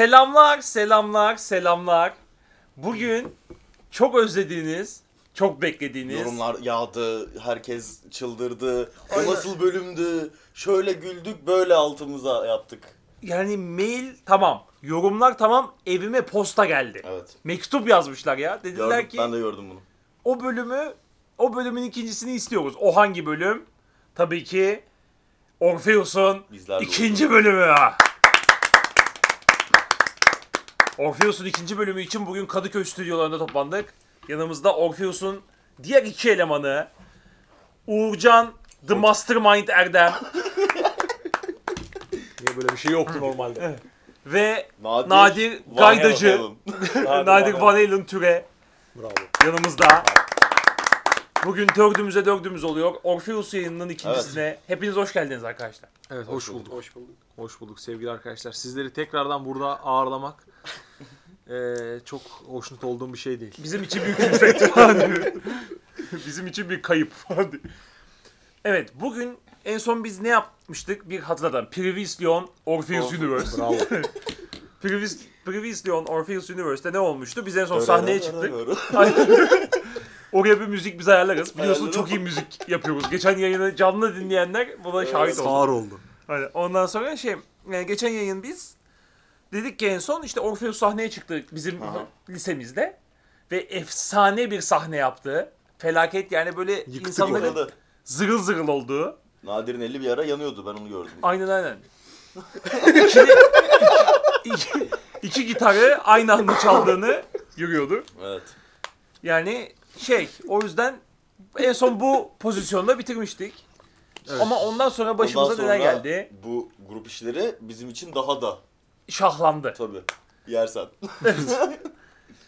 Selamlar, selamlar, selamlar. Bugün çok özlediğiniz, çok beklediğiniz Yorumlar yağdı, herkes çıldırdı. O nasıl bölümdü? Şöyle güldük, böyle altımıza yaptık. yani mail tamam, yorumlar tamam, evime posta geldi. Evet. Mektup yazmışlar ya. Dediler Gördüm, ki ben de gördüm bunu. o bölümü, o bölümün ikincisini istiyoruz. O hangi bölüm? Tabii ki Orpheus'un ikinci bölümü. Orpheus'un ikinci bölümü için bugün Kadıköy stüdyolarında toplandık. Yanımızda Orpheus'un diğer iki elemanı Uğurcan The Mastermind Erdem Niye böyle bir şey yoktu normalde? ve Nadir, Nadir Van Gaydacı Halen. Nadir Van Halen Türe Bravo. yanımızda. Bugün dördümüze dördümüz oluyor. Orpheus yayınının ikincisine. Hepiniz hoş geldiniz arkadaşlar. Evet Hoş hoş, bulduk. bulduk. Hoş bulduk. Hoş bulduk sevgili arkadaşlar. Sizleri tekrardan burada ağırlamak eee, çok hoşnut olduğum bir şey değil. Bizim için büyük külfet. Bizim için bir kayıp falan. Evet bugün en son biz ne yapmıştık? Bir hatırlatalım. Previously on Orpheus Orpheus. Universe. Bravo. Previous, previously on Orpheus Universe'te ne olmuştu? Biz en son sahneye çıktık. Oraya bir müzik biz ayarlarız. Biliyorsun çok iyi müzik yapıyoruz. Geçen yayını canlı dinleyenler buna şahit oldu. Sağır oldu. Hani ondan sonra şey yani geçen yayın biz dedik ki en son işte Orpheus sahneye çıktı bizim Aha. lisemizde ve efsane bir sahne yaptı. Felaket yani böyle Yıktık insanların Yıkıldı. zırıl zırıl olduğu. Nadir'in eli bir ara yanıyordu, ben onu gördüm. Aynen aynen. İki, iki, iki gitarı aynı anda çaldığını görüyordu. Evet. Yani şey o yüzden en son bu pozisyonda bitirmiştik. Evet. Ama ondan sonra başımıza Ondan neler sonra geldi? Bu grup işleri bizim için daha da Şahlandı. tabii. Yersen.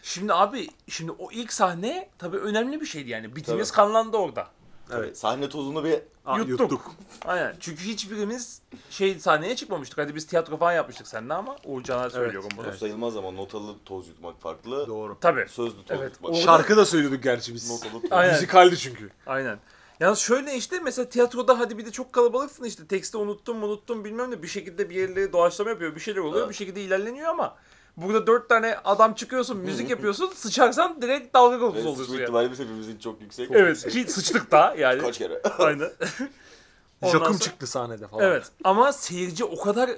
Şimdi abi şimdi o ilk sahne tabii önemli bir şeydi yani. Bitimiz Tabii. kanlandı orada. Evet. Sahne tozunu bir Aa, Yuttuk. yuttuk. Aynen. Çünkü hiçbirimiz şey sahneye çıkmamıştık. Hadi biz tiyatro falan yapmıştık seninle ama Uğurcan'a söylüyorum bunu. toz sayılmaz ama notalı toz yutmak farklı. Doğru. Tabii. Sözlü toz Evet, yutmak. o- Şarkı da söylüyorduk gerçi biz. Notalı toz. Aynen. Müzikaldi çünkü. Aynen. Yalnız şöyle işte mesela tiyatroda hadi bir de çok kalabalıksın işte teksti unuttum unuttum bilmem ne bir şekilde bir yerleri doğaçlama yapıyor bir şeyler oluyor Evet. bir şekilde ilerleniyor ama burada dört tane adam çıkıyorsun müzik yapıyorsun sıçarsan direkt dalga konusu Ve oluyorsun sıçma yani. ihtimalimiz hepimizin çok yüksek. Evet ki sıçtık da yani. Kaç kere. Aynen. Ondan Jakım sonra- çıktı sahnede falan. Evet ama seyirci o kadar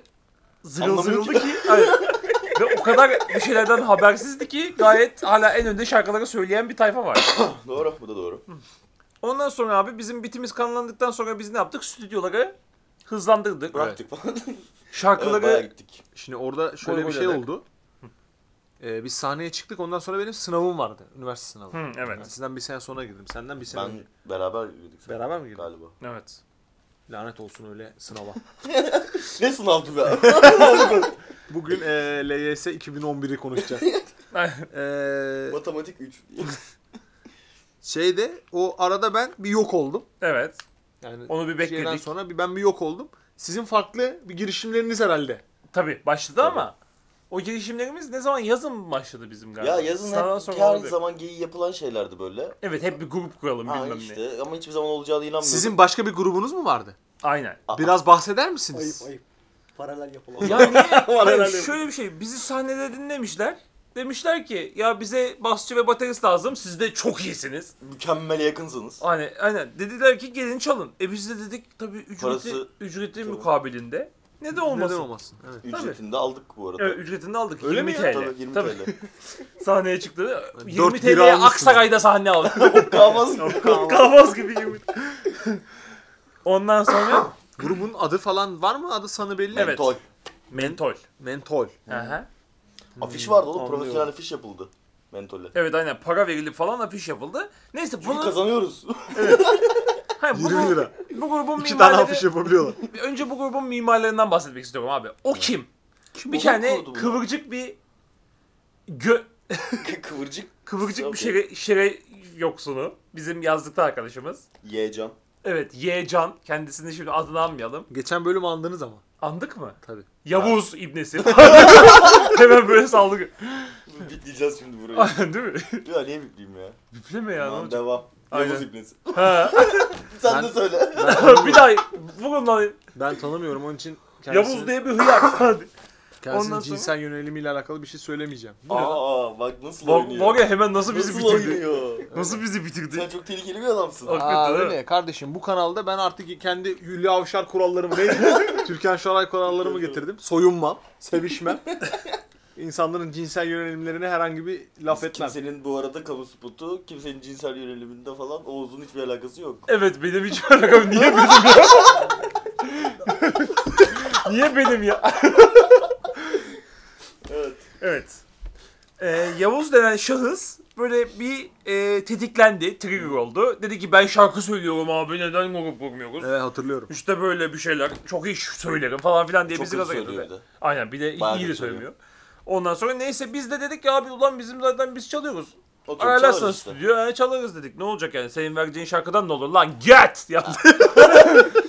zırıl Anlamıyor zırıldı ki. Evet. Ve o kadar bir şeylerden habersizdi ki gayet hala en önde şarkıları söyleyen bir tayfa var. doğru, bu da doğru. Ondan sonra abi bizim bitimiz kanlandıktan sonra biz ne yaptık? Stüdyoları hızlandırdık. Bıraktık falan. Şarkıları evet, bayağı gittik. Şimdi orada şöyle bir şey goy oldu. Ee, biz sahneye çıktık ondan sonra benim sınavım vardı. Üniversite sınavı. Hı, evet. Ben sizden bir sene sonra girdim. Senden bir sene Ben önce. beraber girdik. Beraber mi girdin? Galiba. Evet. Lanet olsun öyle sınava. Ne sınavdı be? Bugün e, LYS 2011'i konuşacağız. e, Matematik 3. şeyde o arada ben bir yok oldum. evet. Yani Onu bir şeyden bekledik. sonra bir ben bir yok oldum. Sizin farklı bir girişimleriniz herhalde. Tabii başladı Tabii. ama o girişimlerimiz ne zaman yazın başladı bizim galiba? ya yazın Sınavdan hep her olabilir. zaman geyi yapılan şeylerdi böyle. Evet hep bir grup kuralım Ha bilmem ne. işte ama hiçbir zaman olacağına inanmıyordum. Sizin başka bir grubunuz mu vardı? Aynen. Aa, Biraz bahseder misiniz? Ayıp ayıp. Paralel yapılan. Hayır, herhalde. şöyle bir şey bizi sahnede dinlemişler. Demişler ki ya bize basçı ve baterist lazım siz de çok iyisiniz. mükemmele yakınsınız. Aynen aynen. Dediler ki gelin çalın. E biz de dedik tabii ücreti, Parası- ücreti Tabii. mukabilinde. Neden olmasın? Neden olmasın? Evet. Ücretini de aldık bu arada. Evet ücretini aldık. Öyle 20 mi ya? TL. Tabii 20 Tabii. TL. Sahneye çıktı. 20 Dört bira TL'ye. Aksaray'da sahne aldı. Kalmaz. Kalmaz gibi 20 Ondan sonra Grubun adı falan var mı? Adı sanı belli mi? Evet. Mentol. mentol. Mentol. Hı hı. Afiş vardı oğlum. Anlıyorum. Profesyonel afiş yapıldı. Mentole. Evet aynen para verilip falan afiş yapıldı. Neyse Çünkü bunu kazanıyoruz. Hayır, bu, 20 lira. bu grubun İki tane mimarları afiş yapabiliyorlar. önce bu grubun mimarlarından bahsetmek istiyorum abi. O kim? bir O tane kıvırcık bir gö Kıvırcık. kıvırcık bir şere, şere yoksunu. Bizim yazlıkta arkadaşımız. Yecan. Evet Yecan. Kendisini şimdi adını anmayalım. Geçen bölüm andınız ama. Andık mı? Tabii. Yavuz ibnesi. Hemen böyle saldık. Bitleyeceğiz şimdi burayı. Aynen değil mi? ya niye bitleyeyim ya? Bipleme ya. Tamam olacak? Devam. Aynen. Yavuz İbnesi. Ha. Sen Ben- de söyle. Bir daha bugün lan ben tanımıyorum onun için kendisini... Yavuz diye bir hıyar. Hadi. Kendisinin Ondan sonra- cinsel yönelimiyle alakalı bir şey söylemeyeceğim. Aa bak nasıl Var, oynuyor. var ya hemen nasıl bizi nasıl bitirdi. oynuyor? Nasıl bizi bitirdi? Sen çok tehlikeli bir adamsın. Hakikaten Aa öyle. öyle kardeşim bu kanalda ben artık kendi Hülya Avşar kurallarımı neydi? Türkan Şoray kurallarımı getirdim. Soyunmam, sevişmem. İnsanların cinsel yönelimlerine herhangi bir laf etmem. Kimsenin bu arada kamu spotu, kimsenin cinsel yöneliminde falan Oğuz'un hiçbir alakası yok. Evet benim hiç alakam. Niye benim ya? Niye benim ya? Evet. Evet. Ee, Yavuz denen şahıs böyle bir e, tetiklendi, trigger oldu. Dedi ki ben şarkı söylüyorum abi neden grup kurmuyoruz? Evet hatırlıyorum. İşte böyle bir şeyler çok iyi söylerim falan filan diye Çok bizi kötü gaza söylüyor getirdi. bir de. Aynen bir de Bayağı iyi de kötü söylemiyor. Ondan sonra neyse biz de dedik ki abi ulan bizim zaten biz çalıyoruz. Oturup çalarız işte. stüdyo he, çalarız dedik. Ne olacak yani senin vereceğin şarkıdan ne olur lan get yaptı.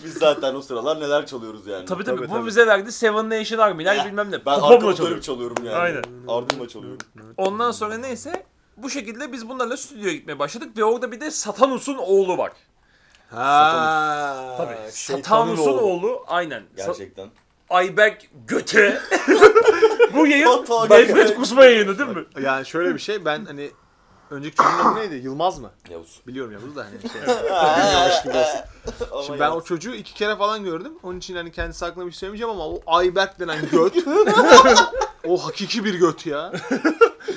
Biz zaten o sıralar neler çalıyoruz yani. tabii, tabii Tabii, bu tabii. bize verdi Seven Nation Army'ler bilmem ne. Ben Popomla arkamı çalıyor. dönüp çalıyorum yani. Aynen. Ardımla çalıyorum. Ondan sonra neyse bu şekilde biz bunlarla stüdyoya gitmeye başladık ve orada bir de Satanus'un oğlu var. Ha. Tabii. Satanus'un oğlu. oğlu. aynen. Sa- Gerçekten. Ayberk Göte. bu yayın Hata nefret Göte. kusma yayını değil mi? Yani şöyle bir şey ben hani önceki çocuğun adı neydi? Yılmaz mı? Yavuz. Biliyorum Yavuz da hani şey. Bilmiyormuş gibi olsun. Şimdi ben o çocuğu iki kere falan gördüm. Onun için hani kendisi hakkında bir şey söylemeyeceğim ama o Ayberk denen göt. o hakiki bir göt ya.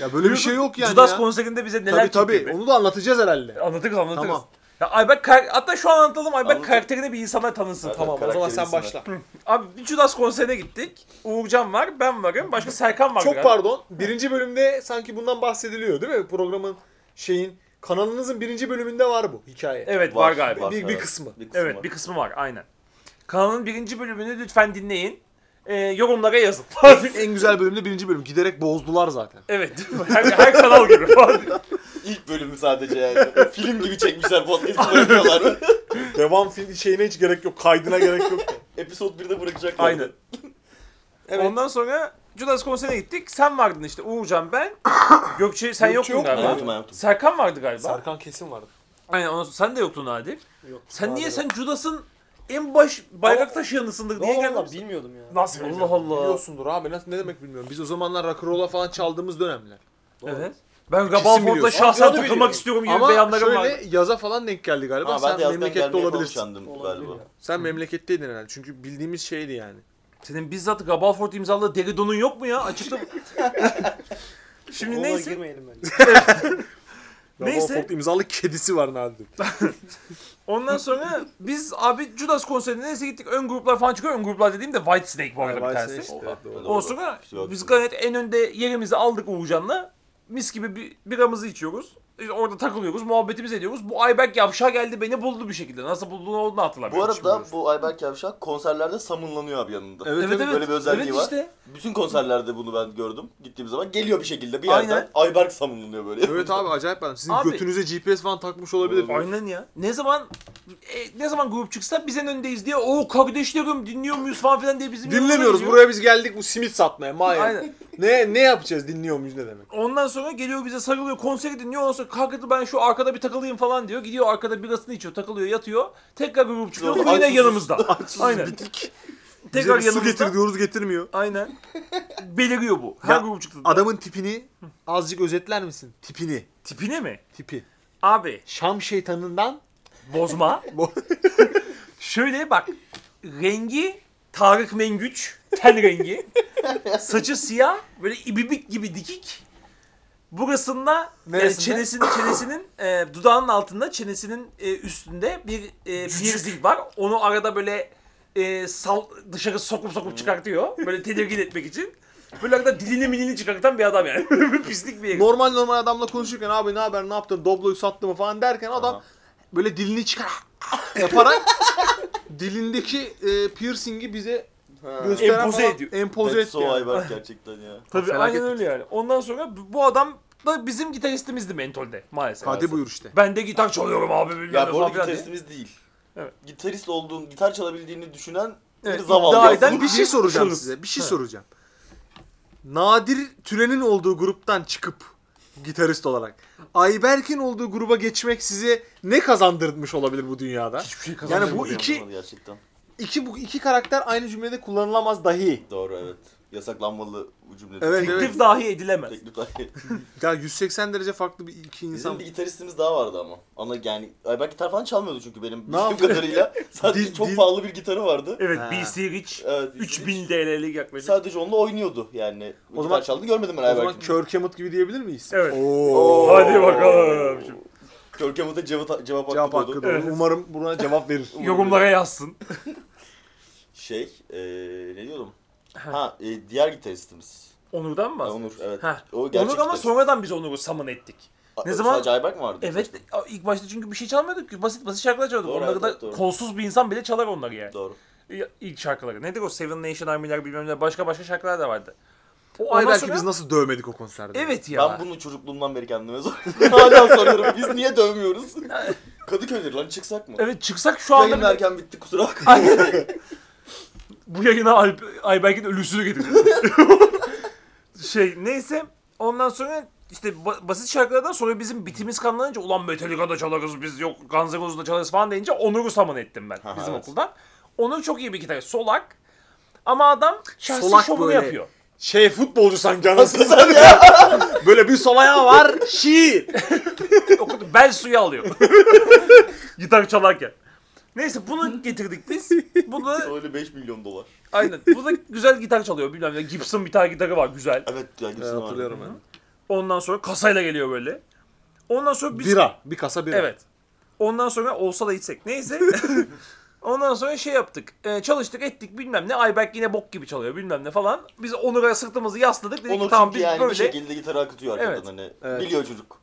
Ya böyle bir şey yok yani Judas ya. konserinde bize neler Tabii tabii. be. Onu da anlatacağız herhalde. Anlatırız anlatırız. Tamam. Ya Ayberk kar- hatta şu an anlatalım Ayberk Anlatın. karakterini bir insana tanısın. Zaten Tamam o zaman sen başla. Abi bir Judas konserine gittik. Uğurcan var, ben varım. Başka Serkan var. Çok galiba. pardon. Birinci bölümde sanki bundan bahsediliyor değil mi? Programın şeyin kanalınızın birinci bölümünde var bu hikaye. Evet var, Var, galiba. bir, bir evet. kısmı. Bir kısmı Evet var. bir kısmı var aynen. Kanalın birinci bölümünü lütfen dinleyin. Ee, yorumlara yazın. en güzel bölümde birinci bölüm. Giderek bozdular zaten. evet. Her, her kanal gibi. İlk bölümü sadece yani. Film gibi çekmişler podcast'ı bırakıyorlar. Devam film şeyine hiç gerek yok. Kaydına gerek yok. Episode 1'de bırakacaklar. aynen. Evet. Ondan sonra Judas konserine gittik. Sen vardın işte Uğurcan ben. Gökçe sen Gökçe yoktun yok galiba. yoktum yoktum. Serkan vardı galiba. Serkan kesin vardı. Aynen ondan sonra sen de yoktun Adil. Yok. Sen niye Abi, sen Judas'ın en baş bayrak taşıyanısındır diye. Allah bilmiyordum ya. Nasıl Allah Allah. Biliyorsundur abi. Nasıl, ne demek bilmiyorum. Biz o zamanlar rock'n'roll'a falan çaldığımız dönemler. Evet. Ben Gabalford'la biliyorsun. şahsen Abi, onu takılmak biliyorum. istiyorum gibi Ama beyanlarım şöyle var. yaza falan denk geldi galiba. Ha, ben Sen yazdan memlekette gelmeye olabilirsin. Olabilir galiba. ya. Sen memleketteydin herhalde. Çünkü bildiğimiz şeydi yani. Senin bizzat Gabalford imzalı deri donun yok mu ya? Açıkta. Şimdi Ona neyse. girmeyelim bence. Neyse. Neyse. imzalı kedisi var Nadir. Ondan sonra biz abi Judas konserine neyse gittik. Ön gruplar falan çıkıyor. Ön gruplar dediğim de White Snake bu arada bir tanesi. Sonra Yok. biz gayet en önde yerimizi aldık Uğurcan'la. Mis gibi bir biramızı içiyoruz. İşte orada takılıyoruz, muhabbetimizi ediyoruz. Bu Ayberk Yavşa geldi beni buldu bir şekilde. Nasıl bulduğunu olduğunu hatırlamıyorum. Bu arada bu Ayberk Yavşak konserlerde samunlanıyor abi yanında. Evet, evet evet. Böyle bir özelliği evet var. işte. Bütün konserlerde bunu ben gördüm. Gittiğim zaman geliyor bir şekilde bir yerden. Aynen. Ayberk samunlanıyor böyle. Evet abi acayip adam. Sizin Abi- götünüze GPS falan takmış olabilir. Olabilir. Aynen ya. Ne zaman e, ne zaman grup çıksa biz en öndeyiz diye o kardeşlerim dinliyor muyuz falan filan diye bizim Dinlemiyoruz. Buraya biz geldik bu simit satmaya. Maya. Aynen. Ne ne yapacağız? Dinliyor muyuz ne demek? Ondan sonra geliyor bize sarılıyor konseri dinliyor. Ondan sonra kalkıp ben şu arkada bir takılayım falan diyor. Gidiyor arkada birasını içiyor takılıyor yatıyor. Tekrar grup çıkıyor. Bu yine açsız- yanımızda. Aynen. Bitik. Tekrar Bize bir su yanımızda. getir diyoruz getirmiyor. Aynen. Beliriyor bu. Her Ya, grup çıktı. Adamın tipini azıcık özetler misin? Tipini. Tipine mi? Tipi. Abi Şam şeytanından bozma. Bo- Şöyle bak. Rengi Tarık Mengüç. Ten rengi. Saçı siyah. Böyle ibibik gibi dikik. Burasında Neresinde? çenesinin çenesinin e, dudağının altında çenesinin e, üstünde bir e, piercing var. Onu arada böyle e, sal, dışarı sokup sokup çıkartıyor. Böyle tedirgin etmek için. Böyle arada dilini milini çıkartan bir adam yani. Pislik bir herif. normal normal adamla konuşurken abi ne haber ne yaptın Doblo'yu sattı mı falan derken adam Aha. böyle dilini çıkar yaparak dilindeki e, piercingi bize gösteren Empoze falan- ediyor. Empoze That's etti so yani. Ayberk gerçekten ya. Tabii Felaket aynen öyle yani. Ondan sonra bu- bu adam da bizim gitaristimizdi Mentol'de maalesef. Hadi buyur işte. Ben de gitar çalıyorum abi bilmem Ya ne bu falan arada filan diye. gitaristimiz değil. Evet. Gitarist olduğun, gitar çalabildiğini düşünen Evet, bir zavallı. iddia eden aslında. Bir şey soracağım şahıs. size. Bir şey Ha. soracağım. Nadir Türen'in olduğu gruptan çıkıp gitarist olarak Ayberk'in olduğu gruba geçmek size ne kazandırmış olabilir bu dünyada? Hiçbir şey Yani kazanamadım. bu iki Gerçekten. İki bu iki karakter aynı cümlede kullanılamaz dahi. Doğru evet. Yasaklanmalı bu cümle. Evet, Teklif evet. dahi edilemez. Teklif dahi. Ya 180 derece farklı bir iki insan. Bizim bir gitaristimiz daha vardı ama. Ana yani Ayberk gitar falan çalmıyordu çünkü benim Ne bildiğim kadarıyla. Sadece Dil- çok dil- pahalı bir gitarı vardı. Evet Ha. BC Rich Evet, 3000 TL'lik yaklaşık. Sadece onunla oynuyordu yani. O O zaman- çaldığını görmedim ben O zaman. Kirk gibi diyebilir miyiz? Evet. Oo. Hadi bakalım. Şimdi Körkemut'a cevap, cevap hakkı Cevap doğdu. hakkı doğru. Evet. Umarım buna cevap verir. yorumlara yazsın. Şey, eee ne diyordum? ha, e, diğer gitaristimiz. Onur'dan mı Ha, bahsediyorsun? Onur, evet. Heh. O gerçek Onur ama gitarist. sonradan biz Onur'u summon ettik. A- ne zaman- Sadece Ayberk mi vardı? Evet ilk başta çünkü bir şey çalmıyorduk ki. Basit basit şarkılar çalıyorduk. Doğru, onları evet, da doğru. kolsuz bir insan bile çalar onları yani. Doğru. İlk şarkıları. Nedir o? Seven Nation Army'ler bilmem ne başka başka şarkılar da vardı. O Ondan Ayberk'i sonra- biz nasıl dövmedik o konserde? Evet ya. Ben bunu çocukluğumdan beri kendime soruyorum. Hala soruyorum. Biz niye dövmüyoruz? Kadıköy'de lan çıksak mı? Evet çıksak şu anda Yayın erken bitti kusura bakma. bu yayına Alp, Ayberk'in ölüsünü getireceğiz. şey neyse ondan sonra işte ba- basit şarkılardan sonra bizim bitimiz kanlanınca ulan Metallica'da çalarız biz yok Guns N' Roses'da çalarız falan deyince Onur'u summon ettim ben Aha, bizim evet. okuldan. Onur çok iyi bir gitarist. Solak. Ama adam şahsi Solak şovunu böyle. yapıyor. Şey futbolcu sanki anasını satayım. Böyle bir sol ayağı var. Şiir. o kadar bel suyu alıyor. Gitar çalarken. Neyse bunu getirdik biz. Bu da Öyle 5 milyon dolar. aynen. Bu da güzel gitar çalıyor bilmem ne. Gibson bir tane gitarı var güzel. Evet ya vardı. hatırlıyorum ben. Ondan sonra kasayla geliyor böyle. Ondan sonra biz Bira. Bir kasa bira. Evet. Ondan sonra olsa da içsek. Neyse. Ondan sonra şey yaptık. Ee, çalıştık ettik bilmem ne. Ayberk yine bok gibi çalıyor bilmem ne falan. Biz Onur'a sırtımızı yasladık. Dedik ki tamam çünkü biz yani böyle bir şekilde gitarı akıtıyor arkadan Evet. hani. Evet. Biliyor çocuk.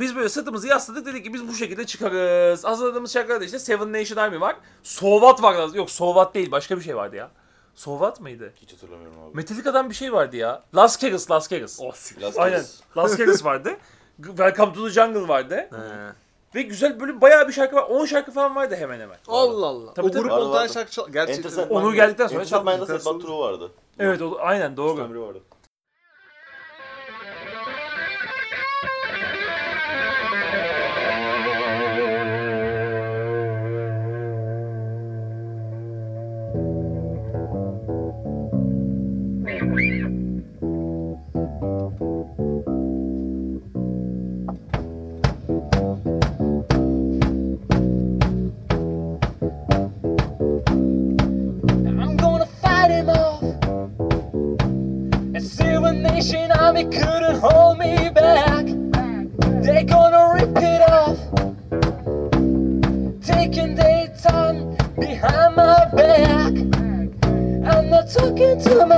Biz böyle sırtımızı yasladık. Dedik ki biz bu şekilde çıkarız. Hazırladığımız şarkılarda işte Seven Nation Army var. Sovat var. Yok Sovat değil başka bir şey vardı ya. Sovat mıydı? Hiç hatırlamıyorum abi. Metallica'dan bir şey vardı ya. Las Vegas, Las Vegas. Last Aynen. Kiss. Las Vegas vardı. Welcome to the Jungle vardı. He. Ve güzel böyle bayağı bir şarkı var. 10 şarkı falan vardı hemen hemen. Allah Allah. Tabii, o tabii. grup Vardı, 10 tane vardı. şarkı çal... Gerçekten. Enteresan. Onur geldikten sonra Enteresan çaldık. Mind'da Sebat True vardı. Evet o, aynen doğru. Emre vardı.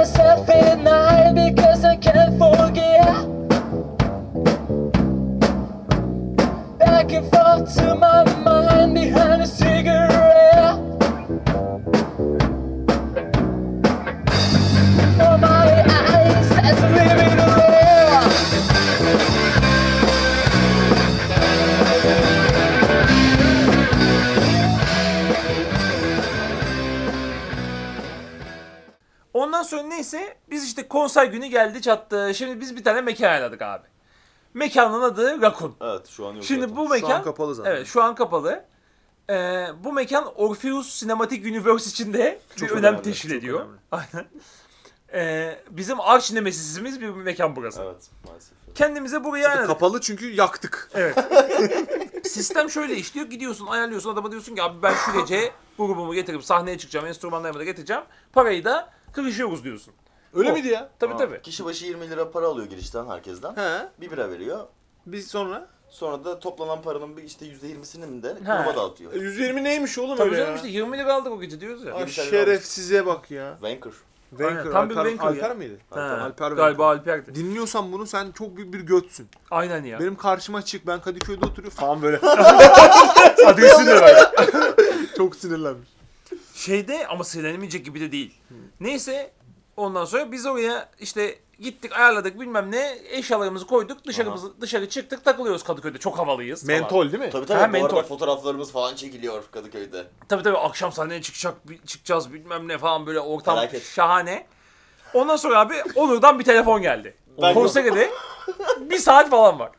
sofrer. Sonra neyse biz işte konser günü geldi çattı. Şimdi biz bir tane mekan ayarladık abi. Mekanın adı Rakun. Evet şu an yok Şimdi zaten. bu Şu mekan an kapalı zaten. Evet şu an kapalı. Ee, bu mekan Orpheus Cinematic Universe içinde bir Çok önem önemli, teşkil çok ediyor. önemli. Aynen. Ee, bizim arş nemesisimiz bir mekan burası. Evet maalesef. Kendimize burayı ayarladık. Kapalı çünkü yaktık. Evet. Sistem şöyle işliyor. Gidiyorsun ayarlıyorsun adama diyorsun ki abi ben şu gece grubumu getirip sahneye çıkacağım. Enstrümanlarımı da getireceğim. Parayı da kırışıyoruz diyorsun. Öyle O. miydi ya? Tabii tabii. Kişi başı 20 lira para alıyor girişten herkesten. He. Bir bira veriyor. Biz sonra Sonra da toplanan paranın bir işte %20'sini mi de He. gruba dağıtıyor. E, 120 neymiş oğlum Tabii öyle canım ya? işte 20 lira aldık o gece diyoruz ya. Ay, şerefsize bak ya. Wanker. Vanker, tam bir Alper, ya. Alper miydi? Ha, Alper Galiba. Alper'di. Dinliyorsan bunu sen çok büyük bir götsün. Aynen ya. Benim karşıma çık ben Kadıköy'de oturuyorum falan böyle. Adresini de ver. çok sinirlenmiş. Şeyde ama sinirlenmeyecek gibi de değil. Neyse ondan sonra biz oraya işte gittik ayarladık bilmem ne eşyalarımızı koyduk dışarımızı dışarı çıktık takılıyoruz Kadıköy'de çok havalıyız falan. Mentol değil mi? Tabii tabii Ha, bu mentor. arada fotoğraflarımız falan çekiliyor Kadıköy'de. Tabii tabii akşam sahneye çıkacak bi- çıkacağız bilmem ne falan böyle ortam Felaket. şahane. Ondan sonra abi Onur'dan bir telefon geldi. Ben- Konsere de bir saat falan var.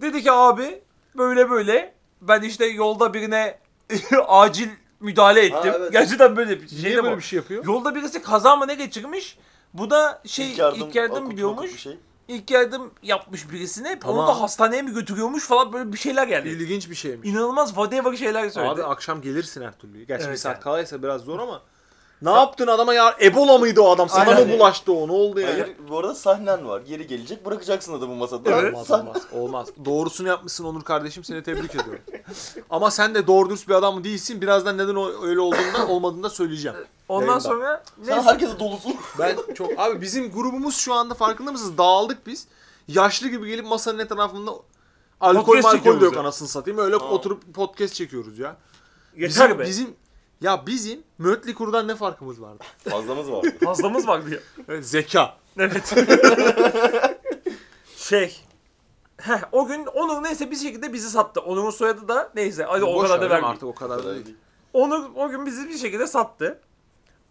Dedi ki abi böyle böyle ben işte yolda birine acil müdahale ettim. Ha, evet. Gerçekten böyle bir şey Niye de böyle bu. bir şey yapıyor? Yolda birisi kaza mı ne geçirmiş? Bu da şey ilk yardım, akut biliyormuş. bir şey. İlk yardım yapmış birisine. Tamam. Onu da hastaneye mi götürüyormuş falan böyle bir şeyler geldi. İlginç bir şeymiş. İnanılmaz whatever şeyler söyledi. Abi akşam gelirsin her türlü. Gerçi bir Evet saat yani. kalaysa biraz zor ama. Ne yaptın adama ya? Ebola mıydı o adam? Sana Aynen. mı bulaştı o? Ne oldu yani? Hayır bu arada sahnen var. Yeri gelecek bırakacaksın adamı masada. Evet. Olmaz Sah- olmaz. Olmaz. Doğrusunu yapmışsın Onur kardeşim. Seni tebrik ediyorum. Ama sen de doğru dürüst bir adam değilsin. Birazdan neden o- öyle olduğunda olmadığını da söyleyeceğim. Ondan Yayında. sonra Sen neyse. herkese dolusun. Ben çok abi bizim grubumuz şu anda farkında mısınız? Dağıldık biz. Yaşlı gibi gelip masanın etrafında alkol Podcast malkol çekiyoruz de yok ya. anasını satayım. Öyle oturup podcast çekiyoruz ya. Yeter Bizim, be. bizim ya bizim Mötley Kru'dan ne farkımız vardı? Fazlamız var. Fazlamız var diye. Evet, zeka. Evet. şey. Heh, o gün Onur neyse bir şekilde bizi sattı. Onur'un soyadı da neyse. Hadi o Boş kadar da vermeyeyim. artık o kadar da değil. Onur o gün bizi bir şekilde sattı.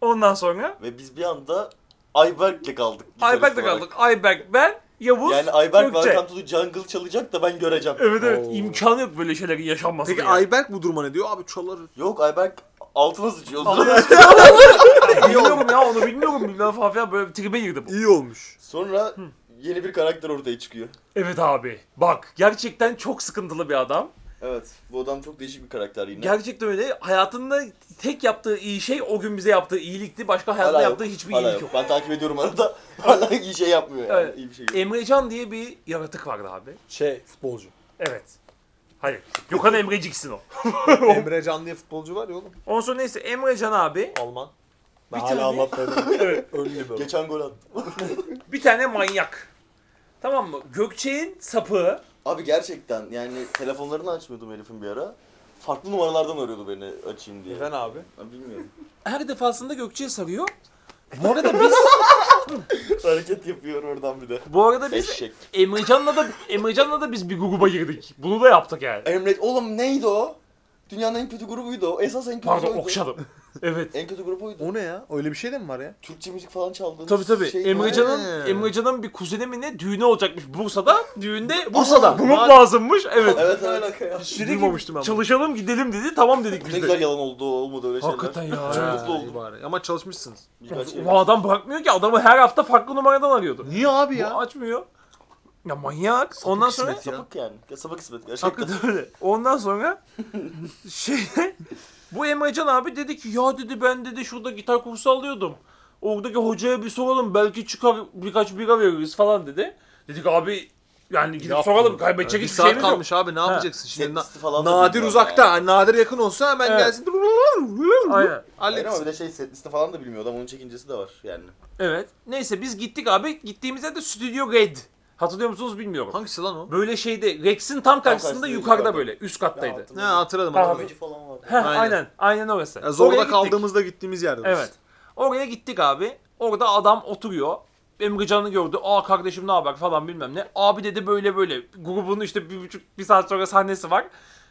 Ondan sonra Ve biz bir anda Ayberk'le kaldık. Ayberk'le gitarist olarak. kaldık. Ayberk, ben, Yavuz, Yani Ayberk Gökçe. Welcome to the Jungle çalacak da ben göreceğim. Evet evet. Oo. imkanı yok böyle şeylerin yaşanması. Peki yani. Ayberk bu duruma ne diyor? Abi çalarız. Yok Ayberk altına sıçıyor. o Ama- sırada. bilmiyorum ya onu bilmiyorum. Bilmem falan filan böyle bir tribe girdi bu. İyi olmuş. Sonra yeni bir karakter ortaya çıkıyor. Evet abi. Bak gerçekten çok sıkıntılı bir adam. Evet bu adam çok değişik bir karakter yine. Gerçekten öyle. Hayatında tek yaptığı iyi şey o gün bize yaptığı iyilikti. Başka hayatta Hala yok, yaptığı hiçbir hala iyilik yok. Ben takip ediyorum arada. Hala iyi şey yapmıyor yani. Evet. İyi bir şey yok. Emrecan diye bir yaratık vardı abi. Şey futbolcu. Evet. Hayır. Gökhan Emreciksin o. Emre Can diye futbolcu var ya oğlum. Ondan sonra neyse Emrecan abi Alman. Ben Bir hala tane- anlatmadım. evet, Önlü böyle. Geçen gol attı. bir tane manyak. Tamam mı? Gökçe'nin sapığı Abi gerçekten yani telefonlarını açmıyordum Elif'in bir ara. Farklı numaralardan arıyordu beni açayım diye. Neden abi? Ben bilmiyorum. her defasında Gökçe'ye sarıyor. Bu arada biz Hareket yapıyor oradan bir de. bu arada biz Eşek. Emrecan'la da Emrecan'la da biz bir gruba girdik. Bunu da yaptık yani. Emre oğlum neydi o? Dünyanın en kötü grubuydu o. Esas en kötü Pardon oydu. okşadım. Evet. En kötü grup oydu. O ne ya? Öyle bir şey de mi var ya? Türkçe müzik falan çaldığınız Tabii tabii. şey Emrecan'ın He. Emrecan'ın bir kuzeni mi ne düğünü olacakmış Bursa'da. Düğünde Bursa'da. grup Var. lazımmış. Evet. Evet evet. Hiç Dedi duymamıştım ki ben. bunu. çalışalım gidelim dedi. Tamam dedik Ne biz de. güzel yalan oldu olmadı öyle şeyler. Hakikaten ya. Çok mutlu oldum. bari. Ama çalışmışsınız. Birkaç. Bu adam bırakmıyor ki adamı her hafta farklı numaradan arıyordu. Niye abi Bu ya? açmıyor. Ya manyak. Ondan sonra kısmet ya. Sapık yani. Ya sapık kısmet gerçekten. Hakikaten öyle. Ondan sonra şey bu Emrecan abi dedi ki ya dedi ben dedi şurada gitar kursu alıyordum. Oradaki hocaya bir soralım belki çıkar birkaç bira veririz falan dedi. Dedik abi yani gidip Yap soralım kaybedecek bir hiçbir saat şeyimiz yok. kalmış abi ne yapacaksın şimdi? Na- falan da nadir uzakta. yani. Nadir yakın olsa hemen Evet. gelsin. Aynen. Hayır ama Halletsin. bir de şey set listi falan da bilmiyor adam onun çekincesi de var yani. Evet. Neyse biz gittik abi. Gittiğimizde de Studio Red. Hatırlıyor musunuz bilmiyorum. Hangisi lan o? Böyle şeyde Rex'in tam karşısında karşısında, yukarıda yukarıda. böyle üst kattaydı. Ne hatırladım. Tamam. hatırladım. Falan vardı. Heh, aynen. Aynen. aynen. orası. Ya gittik. kaldığımızda gittiğimiz yerde. Evet. Oraya gittik abi. Orada adam oturuyor. Emrecan'ı gördü. Aa kardeşim ne haber falan bilmem ne. Abi dedi böyle böyle. Grubun işte bir buçuk bir saat sonra sahnesi var.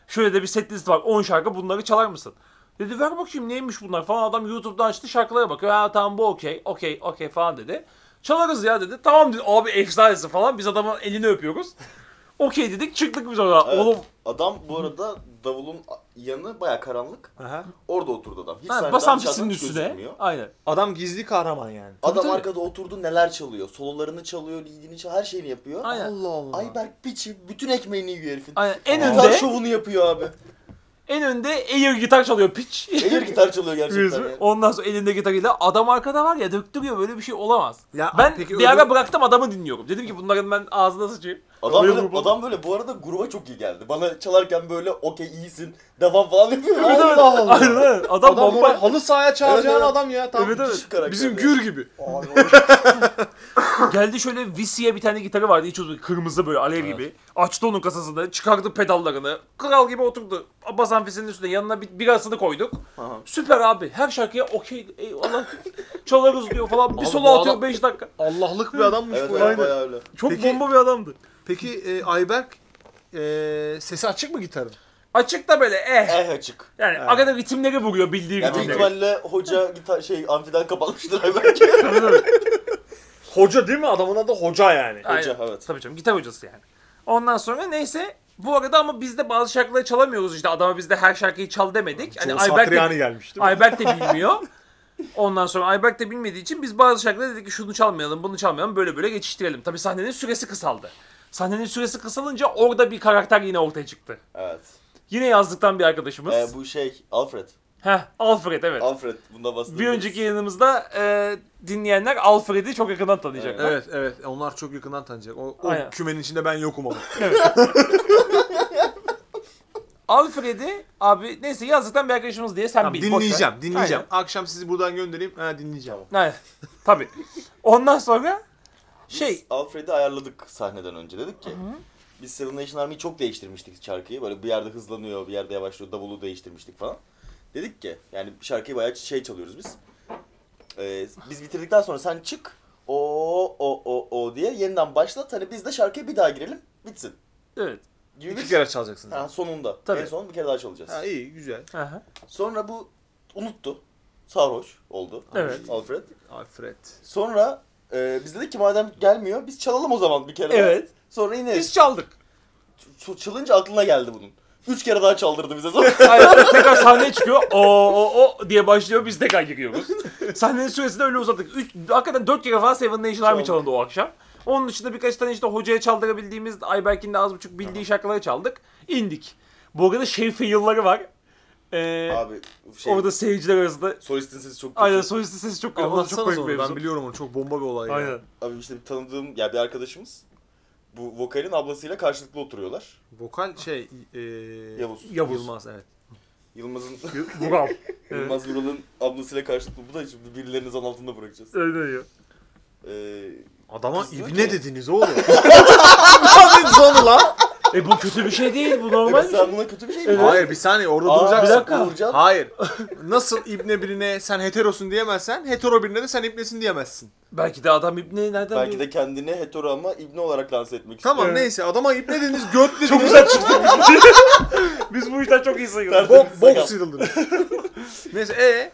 Şöyle de bir set list var. 10 şarkı bunları çalar mısın? Dedi ver bakayım neymiş bunlar falan. Adam YouTube'dan açtı şarkılara bakıyor. Ha tamam bu okey. Okey okey falan dedi. Çalarız ya dedi. Tamam dedi. Abi efsanesi falan. Biz adamın elini öpüyoruz. Okey dedik çıktık biz oradan. Evet. Oğlum Adam bu arada davulun yanı baya karanlık. Aha. Orada oturdu adam. Hiç ha, sahneden pisinin üstüne. gözükmüyor. Aynen. Adam gizli kahraman yani. Adam tabii. arkada oturdu neler çalıyor. Sololarını çalıyor, leadini çalıyor, her şeyini yapıyor. Aynen. Allah Allah. Ayberk piçi bütün ekmeğini yiyor herifin. Aynen. En Gitar önde şovunu yapıyor abi. En önde air gitar çalıyor piç. Air gitar çalıyor gerçekten. yani. Ondan sonra elinde gitarıyla adam arkada var ya döktürüyor böyle bir şey olamaz. Ya ben peki bir ara bıraktım adamı dinliyorum. Dedim ki bunların ben ağzına sıçayım. Adam Öyle böyle, adam böyle bu arada gruba çok iyi geldi. Bana çalarken böyle okey iyisin, devam falan yapıyor. Evet, evet. Allah Allah. Aynen öyle. Adam, Adam bomba. halı sahaya çağıracağın Evet, evet. adam ya. Tam Evet, evet. Bizim gür gibi. Geldi şöyle Vici'ye bir tane gitarı vardı. Hiç uzun kırmızı böyle alev gibi. Açtı onun kasasını. Çıkardı pedallarını. Kral gibi oturdu. Bas amfisinin üstüne yanına bir birasını koyduk. Aha. Süper abi. Her şarkıya okey eyvallah. Çalarız diyor falan. Bir Abi solo atıyor adam- 5 dakika. Allah'lık bir adammış Evet, bu evet ya. bayağı öyle. Çok Peki- bomba bir adamdı. Peki e, Ayberk e, sesi açık mı gitarın? Açık da böyle eh. Eh açık. Yani arada ritimleri vuruyor bildiği Yani büyük ritimleri. ihtimalle hoca gitar şey amfiden kapatmıştır Ayberk. Hoca değil mi? Adamın adı hoca yani. Aynen. hoca evet. Tabii canım gitar hocası yani. Ondan sonra neyse Bu arada ama biz de bazı şarkıları çalamıyoruz işte. Adama biz de her şarkıyı çal demedik. Hani Çoğu Ayberk Satriani de, gelmiş değil mi? Ayberk de bilmiyor. Ondan sonra Ayberk de bilmediği için biz bazı şarkıları dedik ki şunu çalmayalım, bunu çalmayalım, böyle böyle geçiştirelim. Tabii sahnenin süresi kısaldı. Sahnenin süresi kısalınca orada bir karakter yine ortaya çıktı. Evet. Yine yazlıktan bir arkadaşımız. Ee, bu şey Alfred. Heh, Alfred evet. Alfred bunda bastı. bir önceki yayınımızda e, dinleyenler Alfred'i çok yakından tanıyacaklar. Evet evet onlar çok yakından tanıyacak. O, o Aynen. kümenin içinde ben yokum ama. Alfred'i abi neyse yazlıktan bir arkadaşımız diye sen Tamam, bil. boş ver. dinleyeceğim dinleyeceğim. Aynen. Akşam sizi buradan göndereyim. Ha dinleyeceğim. Aynen. Tabii. Ondan sonra şey Biz Alfred'i ayarladık sahneden önce. Dedik ki biz Seven Nation Army'yi çok değiştirmiştik şarkıyı. Böyle bir yerde hızlanıyor, bir yerde yavaşlıyor. Davulu değiştirmiştik falan. Dedik ki yani şarkıyı bayağı şey çalıyoruz biz. Ee, biz bitirdikten sonra sen çık. O o o o diye yeniden başlat. Hani biz de şarkıya bir daha girelim. Bitsin. evet. Gibi İki bir kere çalacaksınız. Ha, sonunda. Tabii. En son bir kere daha çalacağız. Ha iyi güzel. Aha. Sonra bu unuttu. Sarhoş oldu. Evet. Alfred. Alfred. Sonra e, biz dedik ki madem gelmiyor biz çalalım o zaman bir kere daha. Evet. Sonra yine Biz çaldık. Ç- çalınca aklına geldi bunun. Üç kere daha çaldırdı bize sonra. Aynen. tekrar sahneye çıkıyor. O o o diye başlıyor. Biz tekrar giriyoruz. Sahnenin süresini öyle uzattık. Üç, hakikaten dört kere falan Seven Nation Army çalındı o akşam. Onun dışında birkaç tane işte hocaya çaldırabildiğimiz Ayberk'in de az buçuk bildiği şarkıları çaldık. İndik. Bu arada şey yılları var. Ee, Abi şey orada seyirciler arasında solistin sesi çok kötü. Aynen solistin sesi çok kötü. O da çok komik bir ben mevzu. biliyorum onu çok bomba bir olay. ya. Aynen. Abi işte bir tanıdığım ya bir arkadaşımız bu vokalin ablasıyla karşılıklı oturuyorlar. Vokal şey e, Yavuz. Yavuz. Yılmaz evet. Yılmaz'ın Vural. Yılmaz Vural'ın ablasıyla karşılıklı bu da şimdi birilerinin zan altında bırakacağız. Öyle ya. Ee, Adama Kız diyor ibne ki- dediniz oğlum. Ne sonu lan? E bu kötü bir şey değil. Bu e normal bir sen şey. buna kötü bir şey mi? Hayır bir saniye orada Aa, duracaksın. bir dakika. Uğurcan. Hayır. Nasıl ibne birine sen heterosun diyemezsen, hetero birine de sen ibnesin diyemezsin. Belki de adam İbni nereden Belki biliyor? de kendini hetero ama ibne olarak lanse etmek istiyor. Tamam Evet. neyse adama ibne dediniz, göt dediniz. Çok güzel çıktı. Biz bu işten çok iyi sayıyoruz. Bok, bok sıyrıldınız. neyse e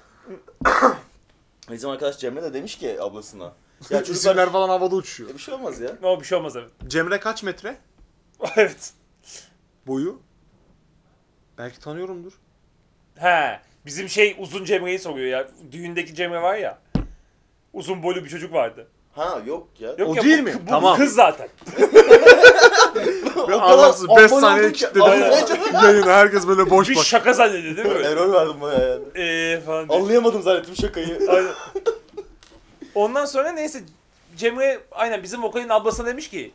Bizim arkadaş Cemre de demiş ki ablasına. Ya çocuklar isimler falan havada uçuyor. E, bir şey olmaz ya. Ama bir şey olmaz evet. Cemre kaç metre? evet. Boyu? Belki tanıyorumdur. He. Bizim şey uzun Cemre'yi soruyor ya. Düğündeki Cemre var ya. Uzun boylu bir çocuk vardı. Ha yok ya. Yok O ya, değil bu- mi? Bu, Tamam. kız zaten. Kadar Anlamsız 5 abone saniye oldum ki- kilitledi. Aynen. Yayını herkes böyle boş Bir bak. şaka zannediyor değil mi? böyle? Error verdim bana yani. Eee falan diye. Anlayamadım zannettim şakayı. Aynen. Ondan sonra neyse Cemre aynen bizim vokalin ablasına demiş ki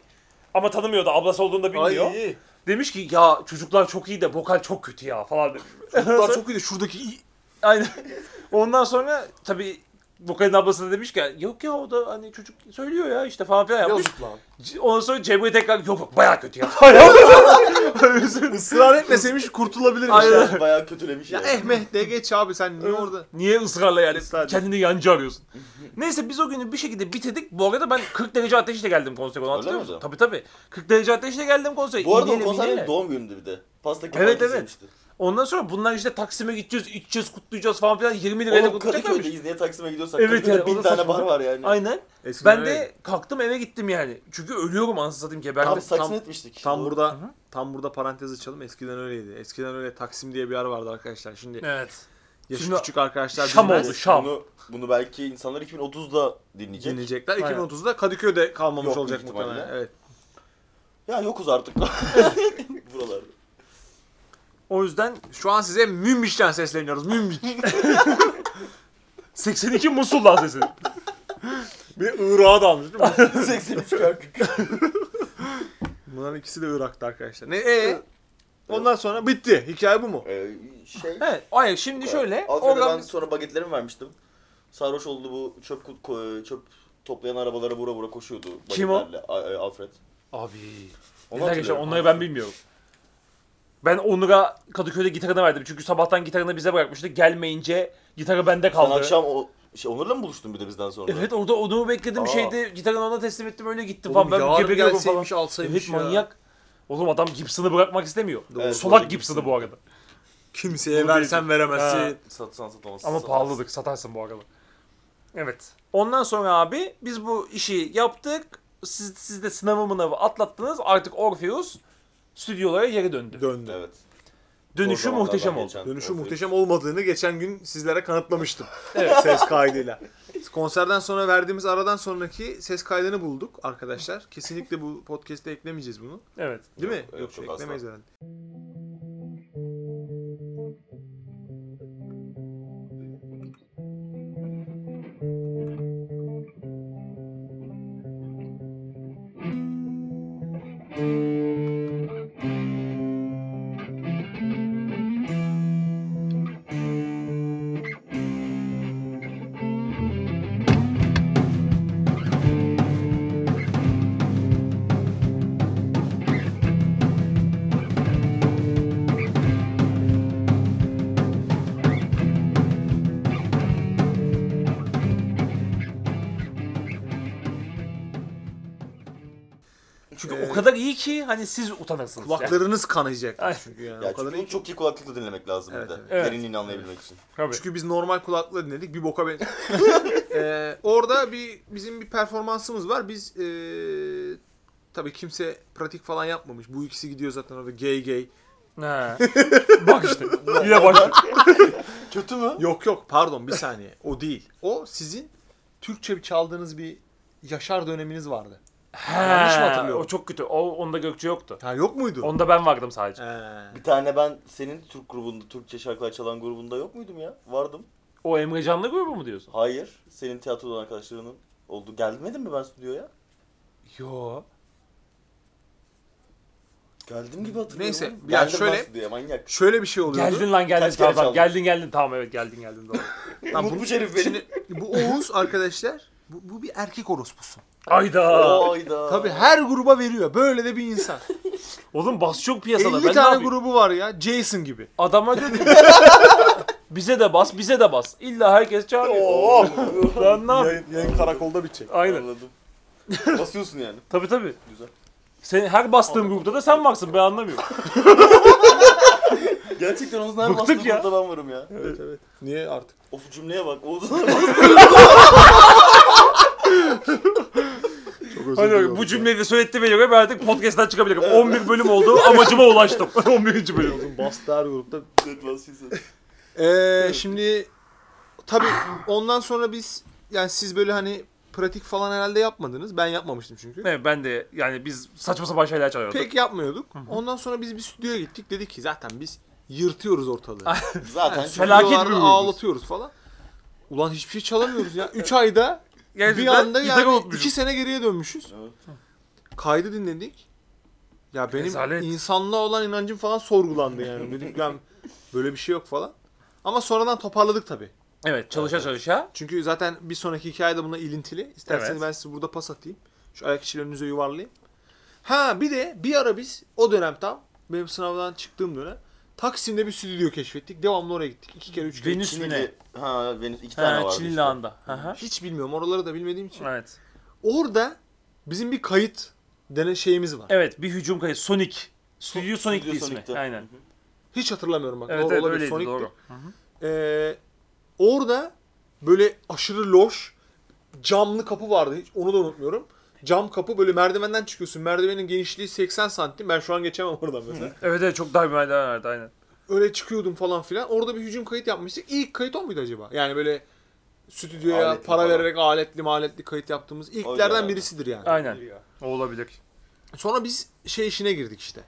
ama tanımıyordu ablası olduğunu da bilmiyor. Ay, Demiş ki ya çocuklar çok iyi de vokal çok kötü ya falan demiş. Çocuklar çok iyi de şuradaki i- Aynen. Ondan sonra tabii vokalin ablası da demiş ki yok ya o da hani çocuk söylüyor ya işte falan filan yapmış. yazık lan. C- Ondan sonra Cemre tekrar yok yok baya kötü ya. Israr etmeseymiş kurtulabilirmiş. Aynen. ya. Bayağı kötülemiş Ya ya. ehmeh de geç abi sen niye orada? Niye ısrarla yani Israr. kendini yancı arıyorsun? Neyse biz o günü bir şekilde bitirdik. Bu arada ben 40 derece ateşle geldim konsere onu hatırlıyor mi musun? Tabii tabii. 40 derece ateşle geldim konsere. Bu arada o İğneyle konser miğneyle. benim doğum günümdü bir de. Pasta kemal Evet, evet. kesilmişti. Ondan sonra bunlar işte Taksim'e gideceğiz, içeceğiz, kutlayacağız falan filan 20 lirayla Oğlum kutlayacaklarmış. Kadıköy'deyiz niye Taksim'e gidiyorsak Evet Kadıköy'de yani, o bin da tane saçma. bar var yani. Aynen. Eskiden Ben de öyleydi. kalktım eve gittim yani. Çünkü ölüyorum anasını satayım geberdim. Tam Tam- Taksim etmiştik. Tam burada tam burada parantez açalım. Eskiden öyleydi. Eskiden öyle Taksim diye bir yer vardı arkadaşlar. Şimdi Evet. yaşı Şimdi küçük arkadaşlar Şam bilmez. oldu, Şam. Bunu, bunu belki insanlar 2030'da dinleyecek. dinleyecekler. Aynen. 2030'da Kadıköy'de kalmamış Yok, olacak büyük muhtemelen. ihtimalle. Evet. Ya yokuz artık. O yüzden Şu an size Münbiş'ten sesleniyoruz. Münbiş. 82 Musul'dan sesi. bir Irak'a da almış değil mi? 83 40. Bunların ikisi de Irak'ta arkadaşlar. Ne e? Ondan sonra bitti. Hikaye bu mu? Ee, şey. Evet. Hayır şimdi şöyle. Alfred'e ben sonra bagetlerimi vermiştim. Sarhoş oldu bu çöp kut- ko- çöp toplayan arabalara vura vura koşuyordu. Kim o? bagetlerle. A- e, Alfred. Abi. Onu Neler hatırlıyorum. Onları ben bilmiyorum. Ben Onur'a Kadıköy'de gitarını verdim. Çünkü sabahtan gitarını bize bırakmıştı. Gelmeyince gitarı bende Sen kaldı. akşam o şey Onur'la mı buluştun bir de bizden sonra? Evet orada Onur'u bekledim Aa. şeyde gitarını ona teslim ettim öyle gitti Oğlum falan. Ben yarın geberiyorum falan. gelseymiş alsaymış Evet ya. manyak. Oğlum adam Gibson'ı bırakmak istemiyor. Evet, Solak doğru, Gibson'ı Gibson. bu arada. Kimseye versen Ha. veremezsin. Satsan satamazsın. Ama satamazsın. pahalıdık satarsın bu arada. Evet. Ondan sonra abi biz bu işi yaptık. Siz, siz de sınavı mınavı atlattınız. Artık Orpheus stüdyolara geri döndü. Döndü. Evet. Dönüşü muhteşem oldu. Dönüşü Evet. muhteşem olmadığını geçen gün sizlere kanıtlamıştım. Evet. ses kaydıyla. Konserden sonra verdiğimiz aradan sonraki ses kaydını bulduk arkadaşlar. Kesinlikle bu podcast'te eklemeyeceğiz bunu. Evet. Değil Yok, mi? yok, çok eklemeyiz herhalde. Kadar iyi ki hani siz utanırsınız. yani. Kulaklarınız kanayacak Ay. çünkü yani. Ya o kadar çünkü iyi. çok iyi kulaklıkla dinlemek lazım Evet, bir de. evet. Evet. Derinliğini anlayabilmek için. Tabii. Çünkü biz normal kulakla dinledik bir boka ben. Ee, orada bir bizim bir performansımız var. Biz ee, tabii kimse pratik falan yapmamış. Bu ikisi gidiyor zaten orada gay gay. Ha. Bak işte. Yine başladı. Kötü mü? Yok yok pardon bir saniye. O değil. O sizin Türkçe çaldığınız bir Yaşar döneminiz vardı. Yanlış mı hatırlıyorum? O çok kötü. O onda Gökçe yoktu. Ha yok muydu? Onda ben vardım sadece. He. Bir tane ben senin Türk grubunda, Türkçe şarkılar çalan grubunda yok muydum ya? Vardım. O Emre Canlı grubu mu diyorsun? Hayır. Senin tiyatrodan arkadaşlarının oldu. Gelmedin mi ben stüdyoya? Yo. Geldim gibi hatırlıyorum. Neyse, ya Geldim şöyle- ben stüdyoya manyak. Şöyle bir şey oluyordu. Geldin lan geldin Kaç kere tamam, tamam. çaldın? Geldin geldin tamam evet geldin geldin doğru. Lan bu, Unutmuş herif beni. şimdi bu Oğuz arkadaşlar bu, bu bir erkek orospusu. Ayda. Hayda. Tabii her gruba veriyor. Böyle de bir insan. Oğlum bas çok piyasada. 50 ben ne tane yapayım? grubu var ya. Jason gibi. Adama dedi. bize de bas, bize de bas. İlla herkes çağırıyor. ben ne yapayım? yayın karakolda bitecek. Aynen. Anladım. Basıyorsun yani. Tabii tabii. Güzel. Sen her bastığın grupta da sen varsın ben anlamıyorum. Gerçekten Oğuz'un her Bıktık bastığı ya. grupta ben varım ya. Evet evet. Niye artık? Of cümleye bak. Oğuz'un Çok özür diliyorum. bak, bu cümleyi de söylettiğime göre ben artık podcast'tan çıkabilirim. 11 bölüm oldu amacıma ulaştım. 11. bölüm. Bastı her grupta. Ee, şimdi tabii ondan sonra biz yani siz böyle hani pratik falan herhalde yapmadınız. Ben yapmamıştım çünkü. Evet ben de yani biz saçma sapan şeyler çalıyorduk. Pek yapmıyorduk. Ondan sonra biz bir stüdyoya gittik. Dedik ki zaten biz yırtıyoruz ortalığı. Zaten Felaket bir ağlatıyoruz falan. Ulan hiçbir şey çalamıyoruz ya. 3 ayda bir Gerçekten anda yani unutmuşum. 2 sene geriye dönmüşüz. Evet. Kaydı dinledik. Ya benim Rezalet. insanlığa olan inancım falan sorgulandı yani. Dedik ben böyle bir şey yok falan. Ama sonradan toparladık tabii. Evet çalışa çalışa. Çünkü zaten bir sonraki hikayede buna ilintili. İsterseniz Evet. ben size burada pas atayım. Şu ayak içiyle önünüze yuvarlayayım. Ha bir de bir ara biz o dönem tam benim sınavdan çıktığım dönem Taksim'de bir stüdyo keşfettik. Devamlı oraya gittik. İki kere üç kere. Venüs mü ne? Ha Venüs iki tane Ha, vardı Çinli işte. anda. Hı hı. Hiç bilmiyorum. Oraları da bilmediğim için. Evet. Orada bizim bir kayıt dene şeyimiz var. Evet bir hücum kayıt. Sonic. Stüdyo Sonic Stüdyo ismi. Sonic'ti. Aynen. Hiç hatırlamıyorum bak. Evet Doğru evet olabilir. öyleydi Sonic'ti. doğru. Ee, orada böyle aşırı loş camlı kapı vardı. Hiç onu da unutmuyorum. Cam kapı böyle merdivenden çıkıyorsun. Merdivenin genişliği 80 santim. Ben şu an geçemem oradan mesela. Evet evet çok daha bir merdiven vardı aynen. Öyle çıkıyordum falan filan. Orada bir hücum kayıt yapmıştık. İlk kayıt o muydu acaba? Yani böyle stüdyoya Aletli para falan. vererek aletli maletli kayıt yaptığımız ilklerden herhalde. birisidir yani. Aynen. O olabilir. Sonra biz şey işine girdik işte.